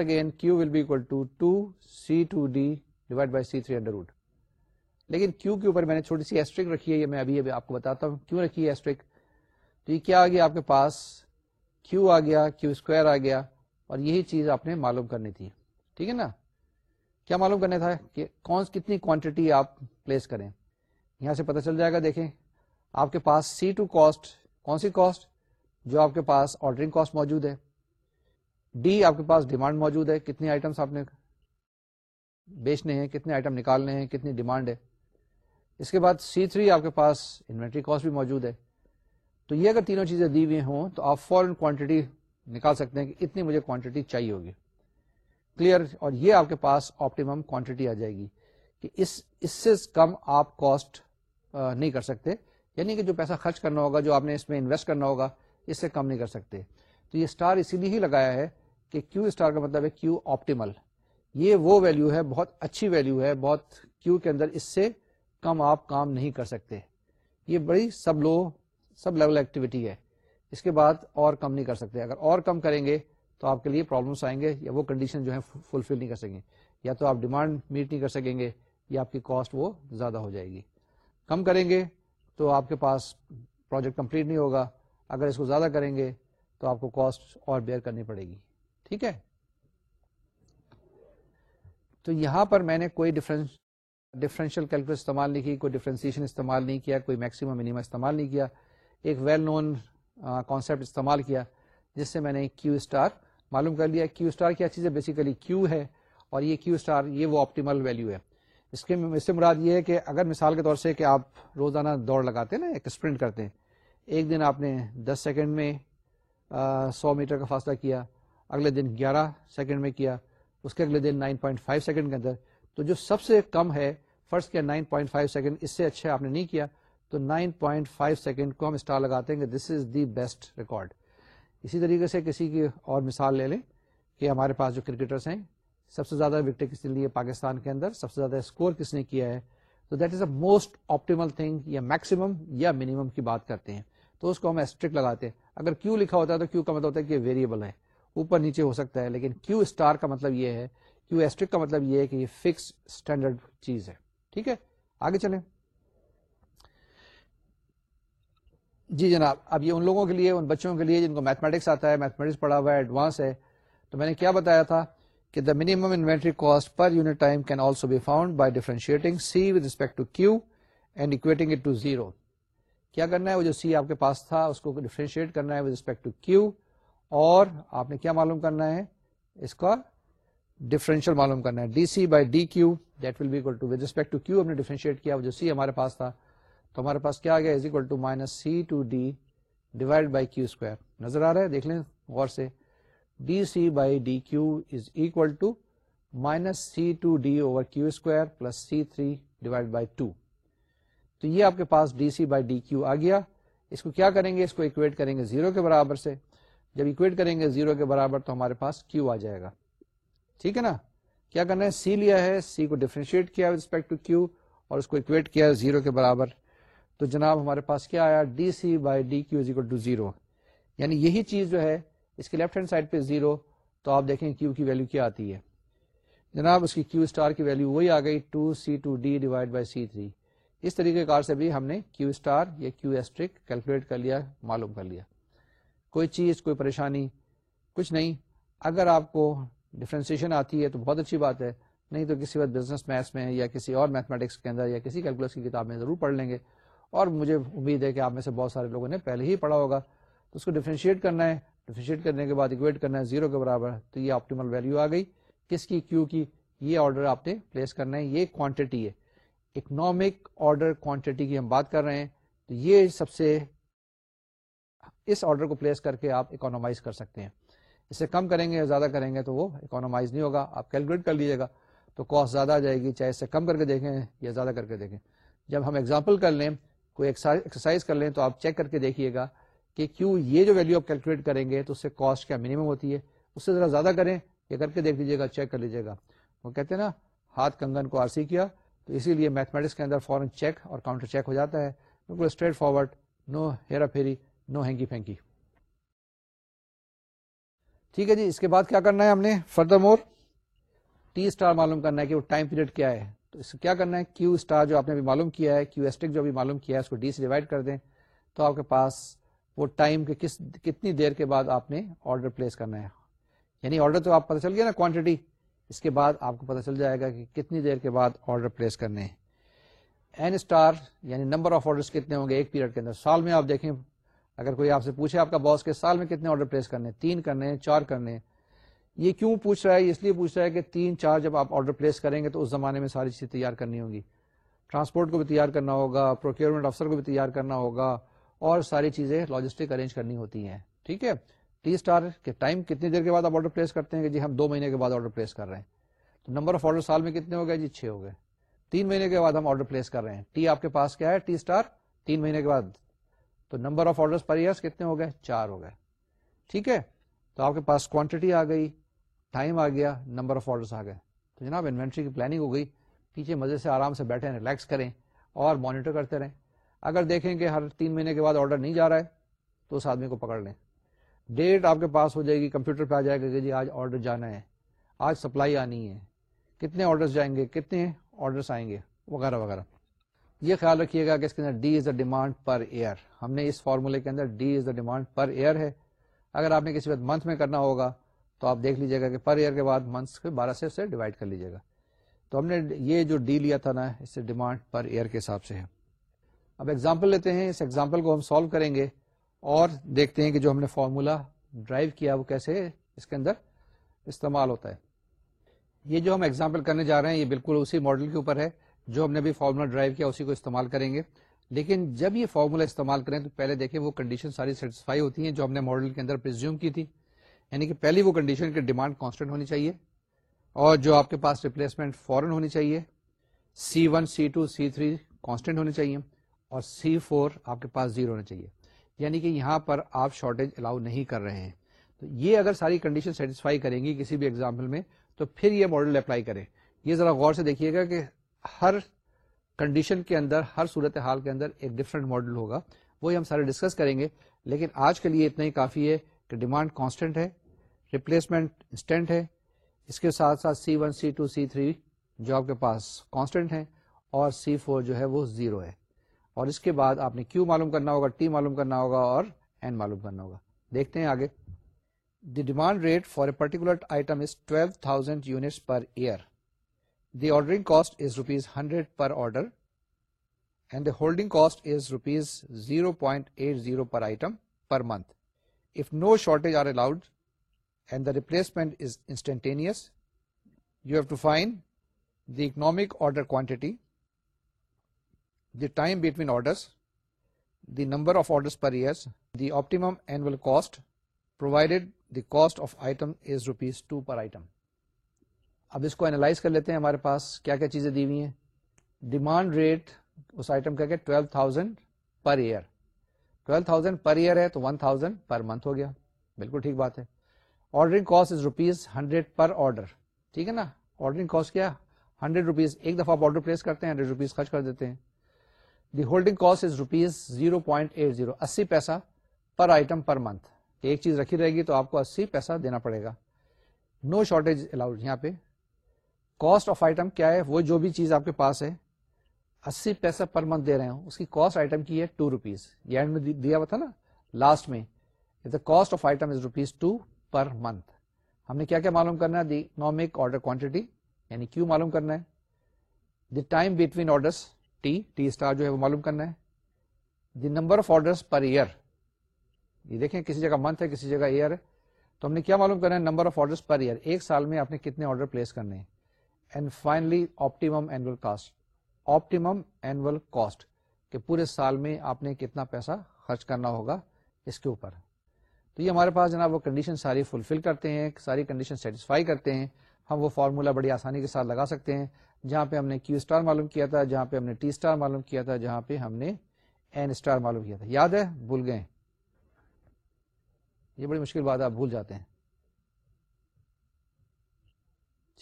again Q will be equal to C two D divide by C three under root لیکن کیو کے اوپر میں نے چھوٹی سی ایسٹرک رکھی ہے یہ میں ابھی ابھی آپ کو بتاتا ہوں کیوں رکھی ہے تو یہ کیا آپ کے پاس اور یہی چیز آپ نے معلوم کرنی تھی ٹھیک ہے نا کیا معلوم کرنا تھا کہ کون کتنی کوانٹٹی آپ پلیس کریں یہاں سے پتہ چل جائے گا دیکھیں آپ کے پاس سی ٹو کاسٹ کون سی کاسٹ جو آپ کے پاس آرڈرنگ کاسٹ موجود ہے ڈی آپ کے پاس ڈیمانڈ موجود ہے کتنے آئٹم آپ نے بیچنے ہیں کتنے آئٹم نکالنے ہیں کتنی ڈیمانڈ ہے اس کے بعد سی تھری آپ کے پاس انوینٹری کاسٹ بھی موجود ہے تو یہ اگر تینوں چیزیں دی ہوئی ہوں تو آپ فورن کوانٹٹی نکال سکتے ہیں کہ اتنی مجھے کوانٹٹی چاہیے ہوگی کلیئر اور یہ آپ کے پاس آپٹیم کوانٹٹی آ جائے گی کہ اس اس سے کم آپ کاسٹ نہیں کر سکتے یعنی کہ جو پیسہ خرچ کرنا ہوگا جو آپ نے اس میں انویسٹ کرنا ہوگا اس سے کم نہیں کر سکتے تو یہ اسٹار اسی لیے ہی لگایا ہے کہ کیو اسٹار کا مطلب ہے کیو آپٹیمل یہ وہ ویلو ہے بہت اچھی ویلو ہے بہت کیو کے اندر اس سے کم آپ کام نہیں کر سکتے یہ بڑی سب لو سب لیول ایکٹیویٹی ہے اس کے بعد اور کم نہیں کر سکتے اگر اور کم کریں گے تو آپ کے لیے پرابلمس آئیں گے یا وہ کنڈیشن جو ہے فلفل نہیں کر سکیں گے یا تو آپ ڈیمانڈ میٹ نہیں کر سکیں گے یا آپ کی کاسٹ وہ زیادہ ہو جائے گی کم کریں گے تو آپ کے پاس پروجیکٹ کمپلیٹ نہیں ہوگا اگر اس کو زیادہ کریں گے تو آپ کو کاسٹ اور بیئر کرنی پڑے گی ٹھیک ہے تو یہاں پر میں نے کوئی ڈفرینس ڈفرینشیل کیلکولیٹر استعمال نہیں کی کوئی ڈفرینسیشن استعمال نہیں کیا کوئی میکسیمم منیمم استعمال نہیں کیا ایک ویل نون کانسیپٹ استعمال کیا جس سے میں نے کیو اسٹار معلوم کر لیا کیو اسٹار کیا چیز ہے بیسیکلی کیو ہے اور یہ کیو اسٹار یہ وہ آپٹیمل ویلو ہے اس کے اس سے مراد یہ ہے کہ اگر مثال کے طور سے کہ آپ روزانہ دوڑ لگاتے ہیں نا ایک اسپرنٹ کرتے ہیں ایک دن آپ نے دس سیکنڈ میں سو میٹر کا فاصلہ کیا اگلے دن گیارہ سیکنڈ میں کیا اس کے اگلے دن نائن پوائنٹ فائیو سیکنڈ کے اندر تو جو سب سے کم ہے فرسٹ کیا نائن پوائنٹ فائیو سیکنڈ اس سے اچھا آپ نے نہیں کیا تو نائن پوائنٹ فائیو سیکنڈ کو ہم اسٹار لگاتے ہیں کہ دس از دی بیسٹ ریکارڈ اسی طریقے سے کسی کی اور مثال لے لیں کہ ہمارے پاس جو کرکٹرس ہیں سب سے زیادہ وکٹیں کس نے لیے پاکستان کے اندر سب سے زیادہ اسکور کس نے کیا ہے تو that is a most optimal thing یا میکسیمم یا منیمم کی بات کرتے ہیں تو اس کو ہم اسٹرک لگاتے ہیں اگر کیوں لکھا ہوتا ہے تو کیوں کا مطلب ہوتا ہے کہ ویریبل ہے اوپر نیچے ہو سکتا ہے لیکن کیو اسٹار کا مطلب یہ ہے کیو ایسٹرک کا مطلب یہ ہے کہ یہ فکس اسٹینڈرڈ چیز ہے ٹھیک ہے آگے چلیں جی جناب اب یہ ان لوگوں کے لیے ان بچوں کے لیے جن کو میتھمیٹکس آتا ہے میتھمیٹکس پڑھا ہوا ہے ایڈوانس ہے تو میں نے کیا بتایا تھا کہ the minimum inventory cost per unit time can also be found by differentiating C with respect to Q and equating it to zero کیا کرنا ہے وہ جو سی آپ کے پاس تھا اس کو ڈیفرینشیٹ کرنا ہے ود ریسپیکٹ ٹو کیو اور آپ نے کیا معلوم کرنا ہے اس کا ڈفرینشیل معلوم کرنا ہے D C by D Q that will to with respect to Q ہم نے ڈیفرینشیٹ کیا جو سی ہمارے پاس تھا تو ہمارے پاس کیا گیا is equal to two minus C D divide by Q square نظر آ رہا ہے دیکھ لیں غور سے D C by D Q is equal to minus C two D over Q square plus C three divide by two تو یہ آپ کے پاس D C by D Q آ گیا اس کو کیا کریں گے اس کو اکویٹ کریں گے زیرو کے برابر سے جب اکویٹ کریں گے زیرو کے برابر تو ہمارے پاس کیو آ جائے گا ٹھیک ہے نا کیا کرنا ہے سی لیا ہے سی کو ڈیفرینشیٹ کیا ٹو کیو اور اس کو اکویٹ کیا زیرو کے برابر تو جناب ہمارے پاس کیا آیا D C by D Q is equal to zero یعنی یہی چیز جو ہے اس کے لیفٹ ہینڈ سائڈ پہ زیرو تو آپ دیکھیں کیو کی ویلو کیا آتی ہے جناب اس کی کیو اسٹار کی ویلو وہی آ گئی two C two D divide by C three اس طریقے کار سے بھی ہم نے کیو اسٹرک کیلکولیٹ کر لیا معلوم کر لیا کوئی چیز کوئی پریشانی کچھ نہیں اگر آپ کو ڈفرینسیشن آتی ہے تو بہت اچھی بات ہے نہیں تو کسی وقت بزنس میتھس میں یا کسی اور میتھمیٹکس کے اندر یا کسی کیلکولس کی کتاب میں ضرور پڑھ لیں گے اور مجھے امید ہے کہ آپ میں سے بہت سارے لوگوں نے پہلے ہی پڑھا ہوگا تو اس کو ڈفرینشیٹ کرنا ہے ڈفرینشیٹ کرنے کے بعد اکویٹ کرنا ہے زیرو کے برابر تو یہ آپٹیمل ویلو آ گئی کس کی کیو کی یہ آرڈر آپ نے پلیس کرنا ہے یہ کوانٹٹی ہے اکنامک آرڈر کوانٹٹی کی ہم بات کر رہے ہیں تو یہ سب سے اس آرڈر کو پلیس کر کے آپ اکانومائز کر سکتے ہیں اسے کم کریں گے یا زیادہ کریں گے تو وہ اکانومائز نہیں ہوگا آپ کیلکولیٹ کر لیجیے گا تو کاسٹ زیادہ آ جائے گی چاہے اسے کم کر کے دیکھیں یا زیادہ کر کے دیکھیں جب ہم اگزامپل کر لیں کوئی ایکسرسائز کر لیں تو آپ چیک کر کے دیکھیے گا کہ کیوں یہ جو ویلو آپ کیلکولیٹ کریں گے تو اس سے کاسٹ کیا منیمم ہوتی ہے اس سے ذرا زیادہ کریں یا کر کے دیکھ لیجیے گا چیک کر لیجیے گا وہ کہتے ہیں نا ہاتھ کنگن کو آر سی کیا تو اسی لیے میتھمیٹکس کے اندر فوراً چیک اور کاؤنٹر چیک ہو جاتا ہے بالکل اسٹریٹ فارورڈ نو ہیرا پھیری نو ہینگی پھینکی ٹھیک ہے جی اس کے بعد کیا کرنا ہے ہم نے فردر مور ٹی اسٹار معلوم کرنا ہے کہ وہ ٹائم پیریڈ کیا ہے تو اس کو کیا کرنا ہے کیو اسٹار جو آپ نے معلوم کیا ہے کیو ایسٹک ابھی معلوم کیا ہے اس کو ڈی سے ڈیوائڈ کر دیں تو آپ کے پاس وہ ٹائم کے کس کتنی دیر کے بعد آپ نے آرڈر پلیس کرنا ہے یعنی آرڈر تو آپ پتہ چل گیا نا کوانٹٹی اس کے بعد آپ کو پتا چل جائے گا کہ کتنی دیر کے بعد آرڈر پلیس کرنے ہیں این اسٹار یعنی نمبر آف آرڈر کتنے ہوں گے ایک پیریڈ کے اندر سال میں آپ دیکھیں اگر کوئی آپ سے پوچھے آپ کا باس کے سال میں کتنے آرڈر پلیس کرنے تین کرنے چار کرنے یہ کیوں پوچھ رہا ہے اس لیے پوچھ رہا ہے کہ تین چار جب آپ آرڈر پلیس کریں گے تو اس زمانے میں ساری چیزیں تیار کرنی ہوں گی ٹرانسپورٹ کو بھی تیار کرنا ہوگا پروکیورمنٹ افسر کو بھی تیار کرنا ہوگا اور ساری چیزیں لاجسٹک ارینج کرنی ہوتی ہیں ٹھیک ہے ٹی اسٹار کے ٹائم کتنی دیر کے بعد آپ آرڈر پلیس کرتے ہیں کہ جی ہم دو مہینے کے بعد آرڈر پلیس کر رہے ہیں تو نمبر آف آرڈر سال میں کتنے ہو گئے جی چھ ہو گئے تین مہینے کے بعد ہم آرڈر پلیس کر رہے ہیں ٹی آپ کے پاس کیا ہے ٹی اسٹار تین مہینے کے بعد تو number of order per years کتنے ہو گئے چار ہو گئے ٹھیک ہے تو آپ کے پاس کوانٹٹی آ گئی ٹائم آ گیا نمبر آف آرڈرس آ گئے تو جناب انوینٹری کی پلاننگ ہو گئی پیچھے مزے سے آرام سے بیٹھیں ریلیکس کریں اور مانیٹر کرتے رہیں اگر دیکھیں کہ ہر تین مہینے کے بعد آرڈر نہیں جا رہا ہے تو اس آدمی کو پکڑ لیں ڈیٹ آپ کے پاس ہو جائے گی کمپیوٹر پہ آ جائے گا کہ جی آج آرڈر جانا ہے آج سپلائی آنی ہے کتنے آرڈر جائیں گے کتنے آرڈرس آئیں گے وغیرہ وغیرہ یہ خیال رکھیے گا کہ اس کے اندر D is the demand per year ہم نے اس فارمولہ کے اندر D is the demand per year ہے اگر آپ نے کسی وقت منتھ میں کرنا ہوگا تو آپ دیکھ لیجیے گا کہ پر ایئر کے بعد منتھس بارہ سے اسے ڈیوائڈ کر لیجیے گا تو ہم نے یہ جو ڈی لیا تھا نا اس سے ڈیمانڈ پر ایئر کے حساب سے ہے اب ایگزامپل لیتے ہیں اس ایگزامپل کو ہم سالو کریں گے اور دیکھتے ہیں کہ جو ہم نے فارمولا ڈرائیو کیا وہ کیسے اس کے اندر استعمال ہوتا ہے یہ جو ہم ایگزامپل کرنے جا رہے ہیں یہ بالکل اسی ماڈل کے اوپر ہے جو ہم نے ابھی فارمولا ڈرائیو کیا اسی کو استعمال کریں گے لیکن جب یہ فارمولا استعمال کریں تو پہلے دیکھیں وہ کنڈیشن ساری سیٹسفائی ہوتی ہیں جو ہم نے ماڈل کے اندر پرزیوم کی تھی یعنی کہ پہلی وہ کنڈیشن کی ڈیمانڈ کانسٹنٹ ہونی چاہیے اور جو آپ کے پاس ریپلیسمنٹ فورن ہونی چاہیے C one C two C three constant ہونی چاہیے اور سی فور آپ کے پاس زیرو ہونا چاہیے یعنی کہ یہاں پر آپ شارٹیج الاؤ نہیں کر رہے ہیں تو یہ اگر ساری کنڈیشن سیٹسفائی کریں گی کسی بھی ایگزامپل میں تو پھر یہ ماڈل اپلائی کریں یہ ذرا غور سے دیکھیے گا کہ ہر کنڈیشن کے اندر ہر صورت حال کے اندر ایک ڈفرنٹ ماڈل ہوگا وہی ہم سارے ڈسکس کریں گے لیکن آج کے لیے اتنا ہی کافی ہے کہ ڈیمانڈ کانسٹنٹ ہے ریپلیسمنٹ انسٹنٹ ہے اس کے ساتھ ساتھ C one C two C three جو آپ کے پاس کانسٹنٹ ہے اور سی فور جو ہے وہ زیرو ہے اور اس کے بعد آپ نے کیو معلوم کرنا ہوگا ٹی معلوم کرنا ہوگا اور این معلوم کرنا ہوگا دیکھتے ہیں آگے the demand rate for a particular item is twelve thousand units per year The ordering cost is ₹100 per order and the holding cost is ₹0.80 per item per month. If no shortage are allowed and the replacement is instantaneous, you have to find the economic order quantity, the time between orders, the number of orders per year, the optimum annual cost, provided the cost of item is ₹2 per item. اب اس کو اینالائز کر لیتے ہیں ہمارے پاس کیا کیا چیزیں دی ہوئی ہیں ڈیمانڈ ریٹ اس آئٹم کا کیا thousand per year twelve thousand per year ہے تو ون تھاؤزینڈ پر منتھ ہو گیا بالکل ٹھیک بات ہے ordering cost is rupees hundred per order ٹھیک ہے نا آرڈرنگ کاسٹ کیا ہنڈریڈ روپیز ایک دفعہ آپ آرڈر پلیس کرتے ہیں ہنڈریڈ روپیز خرچ کر دیتے ہیں the holding cost is rupees zero point eight zero اسی پیسہ پر آئٹم پر منتھ ایک چیز رکھی رہے گی تو آپ کو اسی پیسہ دینا پڑے گا نو شارٹیج الاؤڈ یہاں پہ کاسٹ آف آئٹم کیا ہے وہ جو بھی چیز آپ کے پاس ہے اسی پیسہ پر منتھ دے رہے ہوں اس کی کاسٹ آئٹم کی ہے ٹو روپیز یہ اینڈ میں دیا ہوا تھا نا لاسٹ میں cost of item is rupees two per month ہم نے کیا کیا معلوم کرنا ہے دی اکنامک آرڈر کوانٹٹی یعنی کیوں معلوم کرنا ہے the time between orders T star جو ہے وہ معلوم کرنا ہے the number of order per year یہ دیکھیں کسی جگہ منتھ ہے کسی جگہ ایئر ہے تو ہم نے کیا معلوم کرنا ہے number of order per year ایک سال میں آپ نے کتنے آرڈر پلیس کرنے ہیں and finally annual cost annual cost کہ پورے سال میں آپ نے کتنا پیسہ خرچ کرنا ہوگا اس کے اوپر تو یہ ہمارے پاس جناب وہ کنڈیشن ساری فلفل کرتے ہیں ساری کنڈیشن سیٹسفائی کرتے ہیں ہم وہ فارمولا بڑی آسانی کے ساتھ لگا سکتے ہیں جہاں پہ ہم نے کیو اسٹار معلوم کیا تھا جہاں پہ ہم نے ٹی اسٹار معلوم کیا تھا جہاں پہ ہم نے این اسٹار معلوم کیا تھا یاد ہے بھول گئے یہ بڑی مشکل بات ہے آپ بھول جاتے ہیں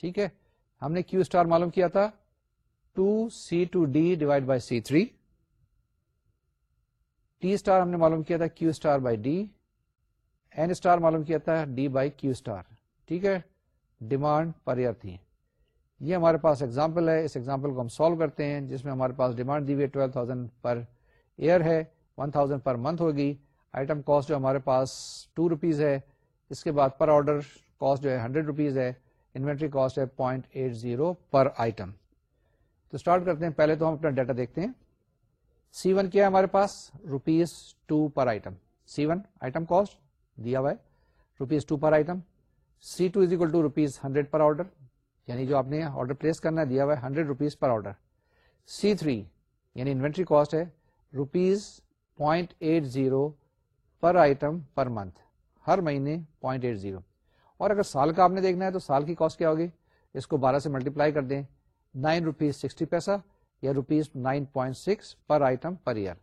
ٹھیک ہے ہم نے کیو اسٹار معلوم کیا تھا two C two D divide by C three T star ہم نے معلوم کیا تھا Q star by D N star معلوم کیا تھا ڈی بائی کیو اسٹار ٹھیک ہے ڈیمانڈ پر ایئر تھی یہ ہمارے پاس ایگزامپل ہے اس ایگزامپل کو ہم سالو کرتے ہیں جس میں ہمارے پاس ڈیمانڈ دی ہوئی ٹویلو تھاؤزینڈ پر ایئر ہے ون تھاؤزینڈ پر منتھ ہوگی آئٹم کاسٹ جو ہمارے پاس ٹو روپیز ہے اس کے بعد پر آرڈر کاسٹ جو ہے ہنڈریڈ روپیز ہے انوینٹری کاسٹ ہے point eight zero per item تو اسٹارٹ کرتے ہیں پہلے تو ہم اپنا ڈیٹا دیکھتے ہیں سی ون کیا ہے ہمارے پاس rupees two per item C one item cost دیا ہوا ہے rupees two per item C two is equal to rupees hundred per order یعنی جو آپ نے آرڈر پلیس کرنا ہے دیا ہوا ہے hundred rupees per order C three یعنی انوینٹری کاسٹ ہے rupees point eight zero per item per month ہر مہینے پوائنٹ ایٹ زیرو اور اگر سال کا آپ نے دیکھنا ہے تو سال کی کاسٹ کیا ہوگی اس کو بارہ سے ملٹیپلائی کر دیں نائن روپیز سکسٹی پیسہ یا rupees nine point six per item per year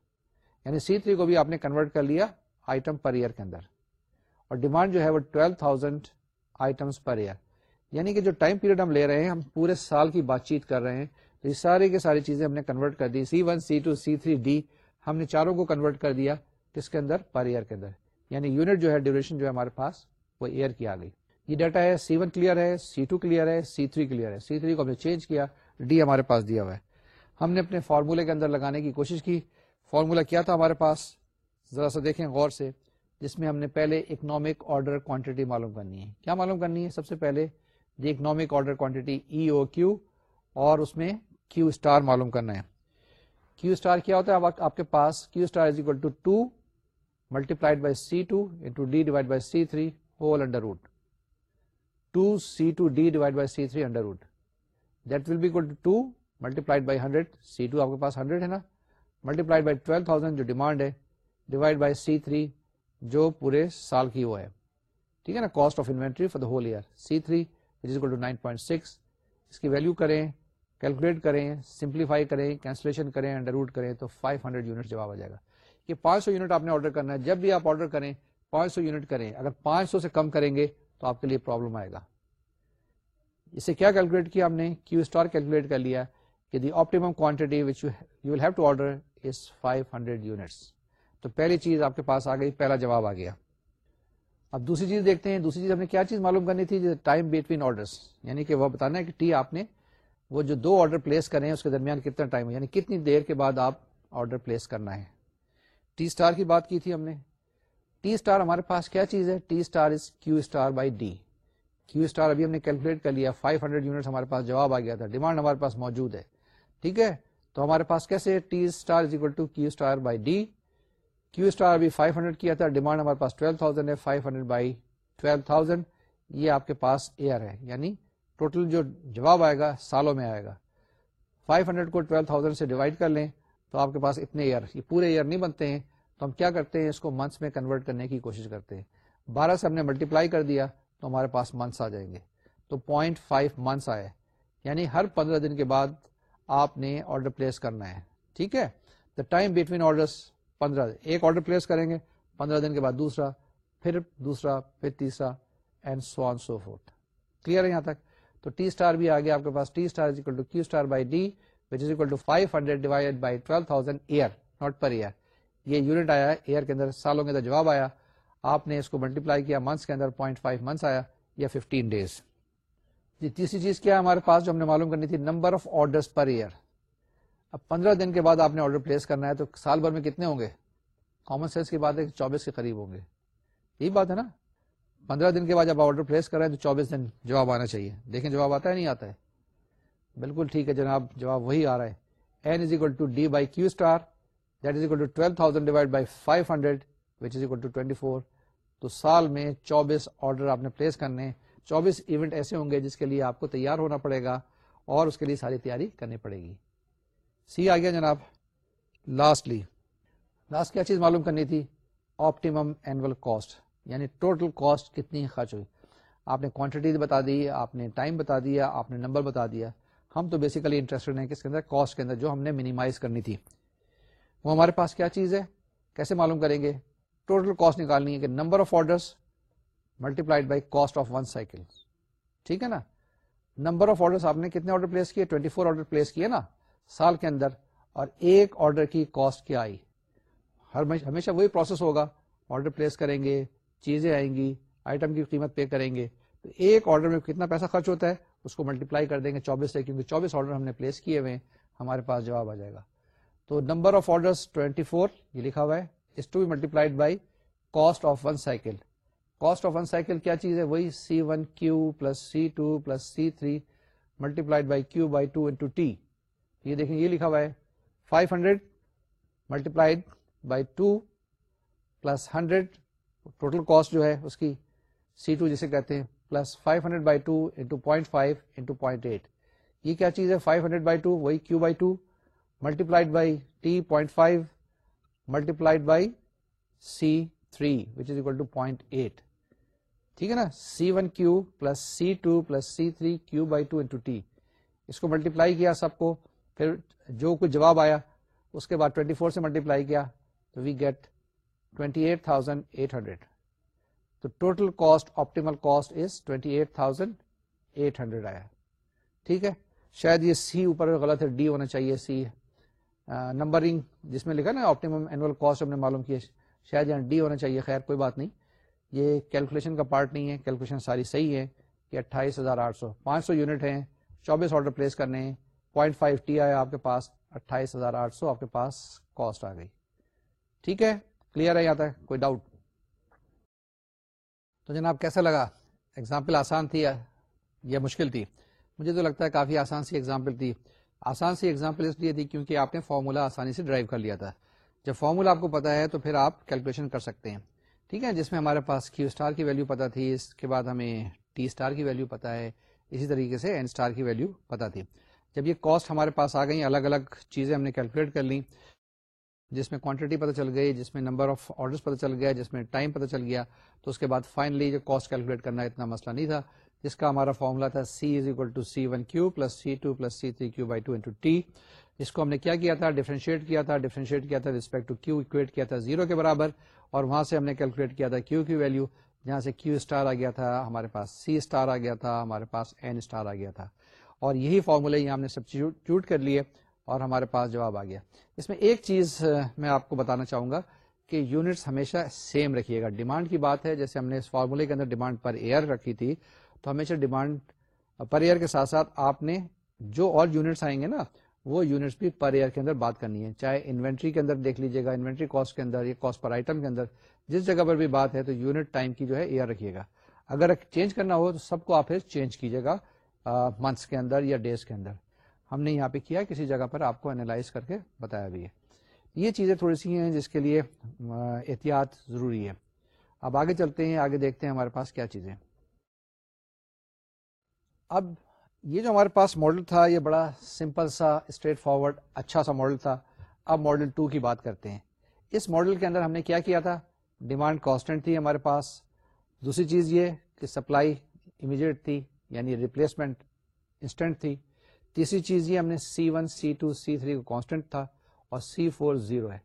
یعنی سی تھری کو بھی آپ نے کنورٹ کر لیا آئٹم پر ایئر کے اندر اور ڈیمانڈ جو ہے وہ twelve thousand items per year یعنی کہ جو ٹائم پیریڈ ہم لے رہے ہیں ہم پورے سال کی بات چیت کر رہے ہیں تو یہ سارے کے ساری چیزیں ہم نے کنورٹ کر دی C one C two C three D ہم نے چاروں کو کنورٹ کر دیا کس کے اندر پر ایئر کے اندر یعنی یونٹ جو ہے ڈیوریشن جو ہے ہمارے پاس وہ ایئر کی آ گئی یہ ڈیٹا ہے سی ون کلیئر ہے سی ٹو کلیئر ہے سی تھری کلیئر ہے سی تھری کو ہم نے چینج کیا ڈی ہمارے پاس دیا ہوا ہے ہم نے اپنے فارمولے کے اندر لگانے کی کوشش کی فارمولا کیا تھا ہمارے پاس ذرا سا دیکھیں غور سے جس میں ہم نے پہلے اکنامک آرڈر کوانٹٹی معلوم کرنی ہے کیا معلوم کرنی ہے سب سے پہلے the economic order quantity E O Q اور اس میں کیو اسٹار معلوم کرنا ہے کیو اسٹار کیا ہوتا ہے آپ کے پاس Q star is equal to two multiplied by C two into D divided by C three whole under root 2 100 value کریں سمپلیفائی کریں کینسلیشن کریں انڈر روٹ کریں تو فائیو ہنڈریڈ یونٹ جواب آ جائے گا یہ پانچ سو یونٹ آپ نے آرڈر کرنا ہے جب بھی آپ آرڈر کریں پانچ سو یونٹ کریں اگر پانچ سو سے کم کریں گے تو آپ کے لیے پرابلم آئے گا اسے کیا کیلکولیٹ کیا ہم نے کیو اسٹار کیلکولیٹ کر لیا کہ the quantity which you will have to order is hundred units تو پہلی چیز آپ کے پاس آ گئی پہلا جواب آ گیا اب دوسری چیز دیکھتے ہیں دوسری چیز ہم نے کیا چیز معلوم کرنی تھی ٹائم بٹوین آرڈرس یعنی کہ وہ بتانا ہے کہ ٹی آپ نے وہ جو دو آرڈر پلیس کرے ہیں اس کے درمیان کتنا ٹائم یعنی کتنی دیر کے بعد آپ آرڈر پلیس کرنا ہے ٹی اسٹار کی بات کی تھی ہم نے ٹی اسٹار ہمارے پاس کیا چیز ہے T star is Q star by D Q star ابھی ہم نے کیلکولیٹ کر لیا 500 ہنڈریڈ یونٹ ہمارے پاس جواب آ گیا تھا ڈیمانڈ ہمارے پاس موجود ہے ٹھیک ہے تو ہمارے پاس کیسے T star star star is equal to Q Q by D five hundred کیا تھا ڈیمانڈ ہمارے پاس ٹویلو تھاؤزینڈ ہے five hundred by twelve thousand یہ آپ کے پاس ایئر ہے یعنی ٹوٹل جو جواب آئے گا سالوں میں آئے گا فائیو ہنڈریڈ کو ٹویلو تھاؤزینڈ سے ڈیوائڈ کر لیں تو آپ کے پاس اتنے ایئر یہ پورے ایئر نہیں بنتے ہیں تو ہم کیا کرتے ہیں اس کو منتھس میں کنورٹ کرنے کی کوشش کرتے ہیں بارہ سے ہم نے ملٹیپلائی کر دیا تو ہمارے پاس منتھس آ جائیں گے تو پوائنٹ فائیو منتھس آئے یعنی ہر پندرہ دن کے بعد آپ نے آرڈر پلیس کرنا ہے ٹھیک ہے دا ٹائم بٹوین آرڈرس پندرہ ایک آرڈر پلیس کریں گے پندرہ دن کے بعد دوسرا پھر دوسرا پھر تیسرا and so on so forth clear ہے یہاں تک تو ٹی اسٹار بھی آ گیا آپ کے پاس T star is equal to Q star by D which is equal to five hundred divide by twelve thousand year not per year یہ یونٹ آیا ایئر کے اندر سالوں کے اندر جواب آیا آپ نے اس کو ملٹیپلائی منتھس کے اندر پوائنٹ فائیو منتھس آیا یا ففٹین جی، ڈیز تیسری چیز کیا ہمارے پاس جو ہم نے معلوم کرنی تھی number of order per year اب پندرہ دن کے بعد آپ نے آرڈر پلیس کرنا ہے تو سال بھر میں کتنے ہوں گے کامن سینس کی بات ہے کہ چوبیس کے قریب ہوں گے یہی بات ہے نا پندرہ دن کے بعد آپ آرڈر پلیس کر رہے ہیں تو چوبیس دن جواب آنا چاہیے دیکھیں جواب آتا ہے نہیں آتا ہے بالکل ٹھیک ہے جناب جواب وہی آ رہا ہے N is equal to D by Q star that is is equal equal to to twelve thousand divide by five hundred which twenty four تو سال میں چوبیس آرڈر آپ نے پلیس کرنے چوبیس ایونٹ ایسے ہوں گے جس کے لیے آپ کو تیار ہونا پڑے گا اور اس کے لیے ساری تیاری کرنی پڑے گی سی آ گیا جناب لاسٹلی لاسٹ کیا چیز معلوم کرنی تھی اینول کاسٹ یعنی ٹوٹل کاسٹ کتنی خرچ ہوئی آپ نے کوانٹٹی بتا دی آپ نے ٹائم بتا دیا آپ نے نمبر بتا دیا ہم تو بیسیکلی انٹرسٹڈ ہیں کس کے اندر کاسٹ کے اندر جو ہم نے منیمائز کرنی تھی وہ ہمارے پاس کیا چیز ہے کیسے معلوم کریں گے ٹوٹل کاسٹ نکالنی ہے کہ number of order multiplied by cost of one cycle ٹھیک ہے نا نمبر آف آرڈر آپ نے کتنے آرڈر پلیس کیے 24 فور آرڈر پلیس کیے نا سال کے اندر اور ایک آرڈر کی کاسٹ کیا آئی ہمیشہ وہی پروسیس ہوگا آرڈر پلیس کریں گے چیزیں آئیں گی آئٹم کی قیمت پے کریں گے تو ایک آرڈر میں کتنا پیسہ خرچ ہوتا ہے اس کو ملٹیپلائی کر دیں گے چوبیس سے کیونکہ چوبیس آرڈر ہم نے پلیس کیے ہوئے ہمارے پاس جواب آ جائے گا تو نمبر آف آرڈر 24 یہ لکھا ہوا ہے is to be multiplied by cost of one cycle cost of one cycle کیا چیز ہے وہی C one Q plus C two plus C three multiplied by Q by two into T یہ دیکھیں یہ لکھا ہوا ہے 500 hundred multiplied by two plus hundred total cost جو ہے اس کی سی ٹو جسے کہتے ہیں plus 500 hundred by two into point five into point eight یہ کیا چیز ہے 500 ہنڈریڈ بائی ٹو وہی Q by two multiplied by T point five to 0.8 by C three C one Q plus C two plus C three Q by two into T اس کو ملٹیپلائی کیا سب کو پھر جو کچھ جواب آیا اس کے بعد 24 فور سے ملٹیپلائی کیا تو we get twenty eight thousand eight hundred تو is eight thousand eight hundred آیا ٹھیک ہے شاید یہ سی اوپر غلط ہے ڈی ہونا چاہیے سی نمبرنگ جس میں لکھا نا کاسٹ ہم نے معلوم کیا شاید یہاں ڈی ہونا چاہیے خیر کوئی بات نہیں یہ کیلکولیشن کا پارٹ نہیں ہے کیلکولیشن ساری صحیح ہے کہ اٹھائیس ہزار آٹھ سو پانچ سو یونٹ ہیں چوبیس آرڈر پلیس کرنے ہیں پوائنٹ فائیو ٹی آئے آپ کے پاس اٹھائیس ہزار آٹھ سو آپ کے پاس کاسٹ آ گئی ٹھیک ہے کلیئر ہے یہاں تک کوئی ڈاؤٹ تو جناب کیسا لگا ایگزامپل آسان تھی یا مشکل تھی مجھے تو لگتا ہے کافی آسان سی ایگزامپل تھی آسان سی ایگزامپل اس لیے دی کیونکہ آپ نے فارمولا آسانی سے ڈرائیو کر لیا تھا جب فارمولا آپ کو پتا ہے تو پھر آپ کیلکولیشن کر سکتے ہیں ٹھیک ہے جس میں ہمارے پاس کیو اسٹار کی ویلو پتا تھی اس کے بعد ہمیں ٹی اسٹار کی ویلو پتا ہے اسی طریقے سے این اسٹار کی ویلو پتا تھی جب یہ کاسٹ ہمارے پاس آ گئی الگ الگ چیزیں ہم نے کیلکولیٹ کر لیں جس میں کوانٹٹی پتہ چل گئی جس میں نمبر آف آرڈر پتہ چل گیا جس میں ٹائم پتہ چل گیا تو اس کے بعد فائنلی جو کاسٹ کیلکولیٹ کرنا اتنا مسئلہ نہیں تھا جس کا ہمارا فارمولا تھا C is equal to C one Q plus C two plus C three Q by two into T جس کو ہم نے کیا کیا تھا ڈیفرینشیٹ کیا تھا ڈیفرینشیٹ کیا تھا رسپیکٹ ٹو کیو اکویٹ کیا تھا زیرو کے برابر اور وہاں سے ہم نے کیلکولیٹ کیا تھا کیو کی ویلو جہاں سے کیو اسٹار آ گیا تھا ہمارے پاس سی اسٹار آ گیا تھا ہمارے پاس این اسٹار آ گیا تھا اور یہی فارمولے یہ ہم نے سب سبسٹیوٹ کر لیے اور ہمارے پاس جواب آ گیا اس میں ایک چیز میں آپ کو بتانا چاہوں گا کہ یونٹس ہمیشہ سیم رکھیے گا ڈیمانڈ کی بات ہے جیسے ہم نے اس فارمولے کے اندر ڈیمانڈ پر ایئر رکھی تھی تو ہمیشہ ڈیمانڈ پر ایئر کے ساتھ ساتھ آپ نے جو اور یونٹس آئیں گے نا وہ یونٹس بھی پر ایئر کے اندر بات کرنی ہے چاہے انوینٹری کے اندر دیکھ لیجیے گا انوینٹری کاسٹ کے اندر یا کاسٹ پر آئٹم کے اندر جس جگہ پر بھی بات ہے تو یونٹ ٹائم کی جو ہے ایئر رکھیے گا اگر چینج کرنا ہو تو سب کو آپ چینج کیجیے گا منتھس کے اندر یا ڈیز کے اندر ہم نے یہاں پہ کیا کسی جگہ پر آپ کو انالائز کر کے بتایا بھی ہے یہ چیزیں تھوڑی سی ہیں جس کے لیے احتیاط ضروری ہے اب آگے چلتے ہیں آگے دیکھتے ہیں ہمارے پاس کیا چیزیں اب یہ جو ہمارے پاس ماڈل تھا یہ بڑا سمپل سا اسٹریٹ فارورڈ اچھا سا ماڈل تھا اب ماڈل ٹو کی بات کرتے ہیں اس ماڈل کے اندر ہم نے کیا کیا تھا ڈیمانڈ کانسٹنٹ تھی ہمارے پاس دوسری چیز یہ کہ سپلائی امیجیٹ تھی یعنی ریپلیسمنٹ انسٹنٹ تھی تیسری چیز یہ ہم نے C one C two C three کو کانسٹنٹ تھا اور سی فور زیرو ہے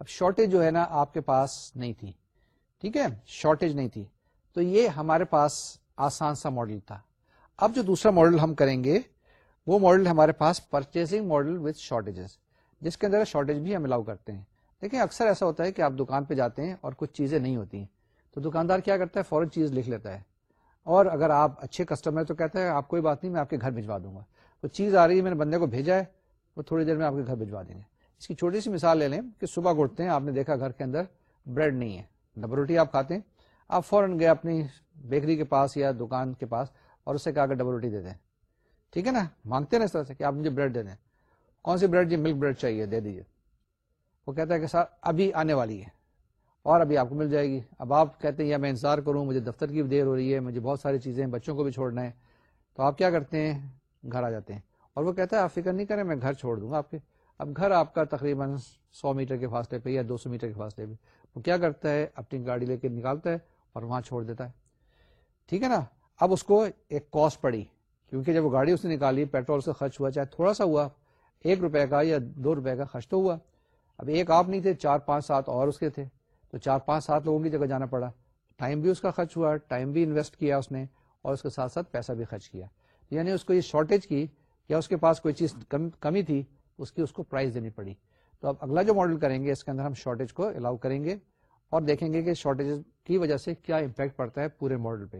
اب شارٹیج جو ہے نا آپ کے پاس نہیں تھی ٹھیک ہے شارٹیج نہیں تھی تو یہ ہمارے پاس آسان سا ماڈل تھا اب جو دوسرا ماڈل ہم کریں گے وہ ماڈل ہمارے پاس پرچیزنگ ماڈل وتھ شارٹیجز جس کے اندر شارٹیج بھی ہم الاؤ کرتے ہیں لیکن اکثر ایسا ہوتا ہے کہ آپ دکان پہ جاتے ہیں اور کچھ چیزیں نہیں ہوتی ہیں تو دکاندار کیا کرتا ہے فوراً چیز لکھ لیتا ہے اور اگر آپ اچھے کسٹمر تو کہتا ہے آپ کوئی بات نہیں میں آپ کے گھر بھجوا دوں گا وہ چیز آ رہی ہے میں نے بندے کو بھیجا ہے وہ تھوڑی دیر میں آپ کے گھر بھجوا دیں گے اس کی چھوٹی سی مثال لے لیں کہ صبح گھٹتے ہیں آپ نے دیکھا گھر کے اندر بریڈ نہیں ہے ڈبل روٹی آپ کھاتے ہیں آپ فوراً گئے اپنی بیکری کے پاس یا دکان کے پاس اس سے کہا کر ڈبل روٹی دے دیں ٹھیک ہے نا مانگتے ہیں نا سے کہ آپ مجھے بریڈ دے دیں کون سی بریڈ جی ملک بریڈ چاہیے دے دیجیے وہ کہتا ہے کہ سر ابھی آنے والی ہے اور ابھی آپ کو مل جائے گی اب آپ کہتے ہیں یا میں انتظار کروں مجھے دفتر کی دیر ہو رہی ہے مجھے بہت ساری چیزیں بچوں کو بھی چھوڑنا ہے تو آپ کیا کرتے ہیں گھر آ جاتے ہیں اور وہ کہتا ہے آپ فکر نہیں کریں میں گھر چھوڑ دوں گا آپ کے اب گھر آپ کا تقریباً سو میٹر کے فاصلے پہ یا دو سو میٹر کے فاصلے پہ وہ کیا کرتا ہے اپنی گاڑی لے کے نکالتا ہے اور وہاں چھوڑ دیتا ہے ٹھیک ہے نا اب اس کو ایک کاسٹ پڑی کیونکہ جب وہ گاڑی اس نے نکالی پیٹرول سے خرچ ہوا چاہے تھوڑا سا ہوا ایک روپے کا یا دو روپے کا خرچ تو ہوا اب ایک آپ نہیں تھے چار پانچ سات اور اس کے تھے تو چار پانچ سات لوگوں کی جگہ جانا پڑا ٹائم بھی اس کا خرچ ہوا ٹائم بھی انویسٹ کیا اس نے اور اس کے ساتھ ساتھ پیسہ بھی خرچ کیا یعنی اس کو یہ شارٹیج کی یا اس کے پاس کوئی چیز کم کمی تھی اس کی اس کو پرائز دینی پڑی تو اب اگلا جو ماڈل کریں گے اس کے اندر ہم شارٹیج کو الاؤ کریں گے اور دیکھیں گے کہ شارٹیج کی وجہ سے کیا امپیکٹ پڑتا ہے پورے ماڈل پہ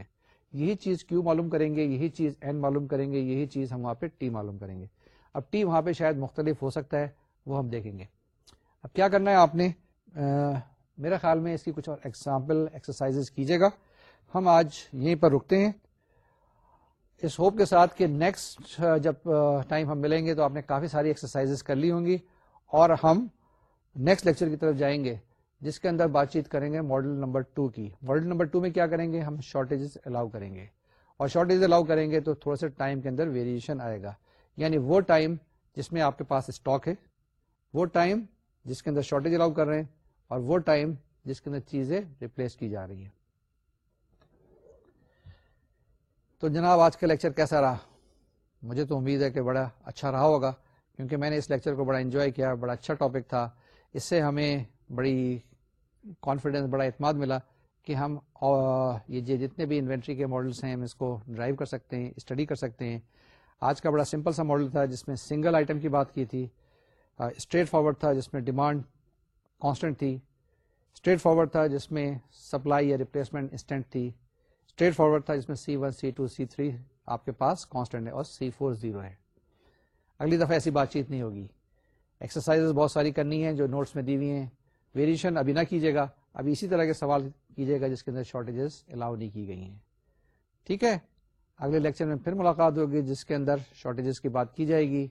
یہی چیز کیو معلوم کریں گے یہی چیز این معلوم کریں گے یہی چیز ہم وہاں پہ ٹی معلوم کریں گے اب ٹی وہاں پہ شاید مختلف ہو سکتا ہے وہ ہم دیکھیں گے اب کیا کرنا ہے آپ نے میرا خیال میں اس کی کچھ اور ایگزامپل کیجیے گا ہم آج یہیں پر رکتے ہیں اس ہوپ کے ساتھ کہ نیکسٹ جب ٹائم ہم ملیں گے تو آپ نے کافی ساری ایکسرسائز کر لی ہوں گی اور ہم نیکسٹ لیکچر کی طرف جائیں گے جس کے اندر بات چیت کریں گے ماڈل نمبر ٹو کی ماڈل نمبر ٹو میں کیا کریں گے ہم شارٹیجز الاؤ کریں گے اور شارٹیج الاؤ کریں گے تو تھوڑا سا ٹائم کے اندر ویریشن آئے گا یعنی وہ ٹائم جس میں آپ کے پاس اسٹاک ہے وہ ٹائم جس کے اندر شارٹیج الاؤ کر رہے ہیں اور وہ ٹائم جس کے اندر چیزیں ریپلیس کی جا رہی ہیں تو جناب آج کا لیکچر کیسا رہا مجھے تو امید ہے کہ بڑا اچھا رہا ہوگا کیونکہ میں نے اس لیکچر کو بڑا انجوائے کیا بڑا اچھا ٹاپک تھا اس سے ہمیں بڑی کانفیڈینس بڑا اعتماد ملا کہ ہم یہ جی، جتنے بھی انوینٹری کے ماڈلس ہیں ہم اس کو ڈرائیو کر سکتے ہیں اسٹڈی کر سکتے ہیں آج کا بڑا سمپل سا ماڈل تھا جس میں سنگل آئٹم کی بات کی تھی اسٹریٹ فارورڈ تھا جس میں ڈیمانڈ کانسٹنٹ تھی اسٹریٹ فارورڈ تھا جس میں سپلائی یا ریپلیسمنٹ انسٹنٹ تھی اسٹریٹ فارورڈ تھا جس میں C one C two C three آپ کے پاس کانسٹنٹ ہے اور سی فور زیرو ہے اگلی دفعہ ایسی بات چیت نہیں ہوگی ایکسرسائز بہت ساری کرنی ہے جو نوٹس میں دی ہوئی ہیں ویریشن ابھی نہ کیجیے گا ابھی اسی طرح کے سوال کیجیے گا جس کے اندر شارٹیجز الاؤ نہیں کی گئی ہیں ٹھیک ہے اگلے لیکچر میں پھر ملاقات ہوگی جس کے اندر شارٹیجز کی بات کی جائے گی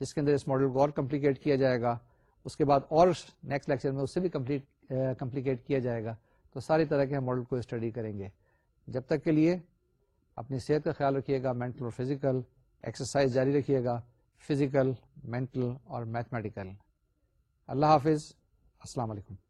جس کے اندر اس ماڈل کو اور کمپلیکیٹ کیا جائے گا اس کے بعد اور نیکسٹ لیکچر میں اسے بھی کمپلیٹ کمپلیکیٹ کیا جائے گا تو ساری طرح کے ماڈل کو اسٹڈی کریں گے جب تک کے لیے اپنی صحت کا خیال رکھیے گا مینٹل اور فزیکل ایکسرسائز جاری رکھیے گا فزیکل مینٹل اور میتھمیٹیکل اللہ حافظ السلام علیکم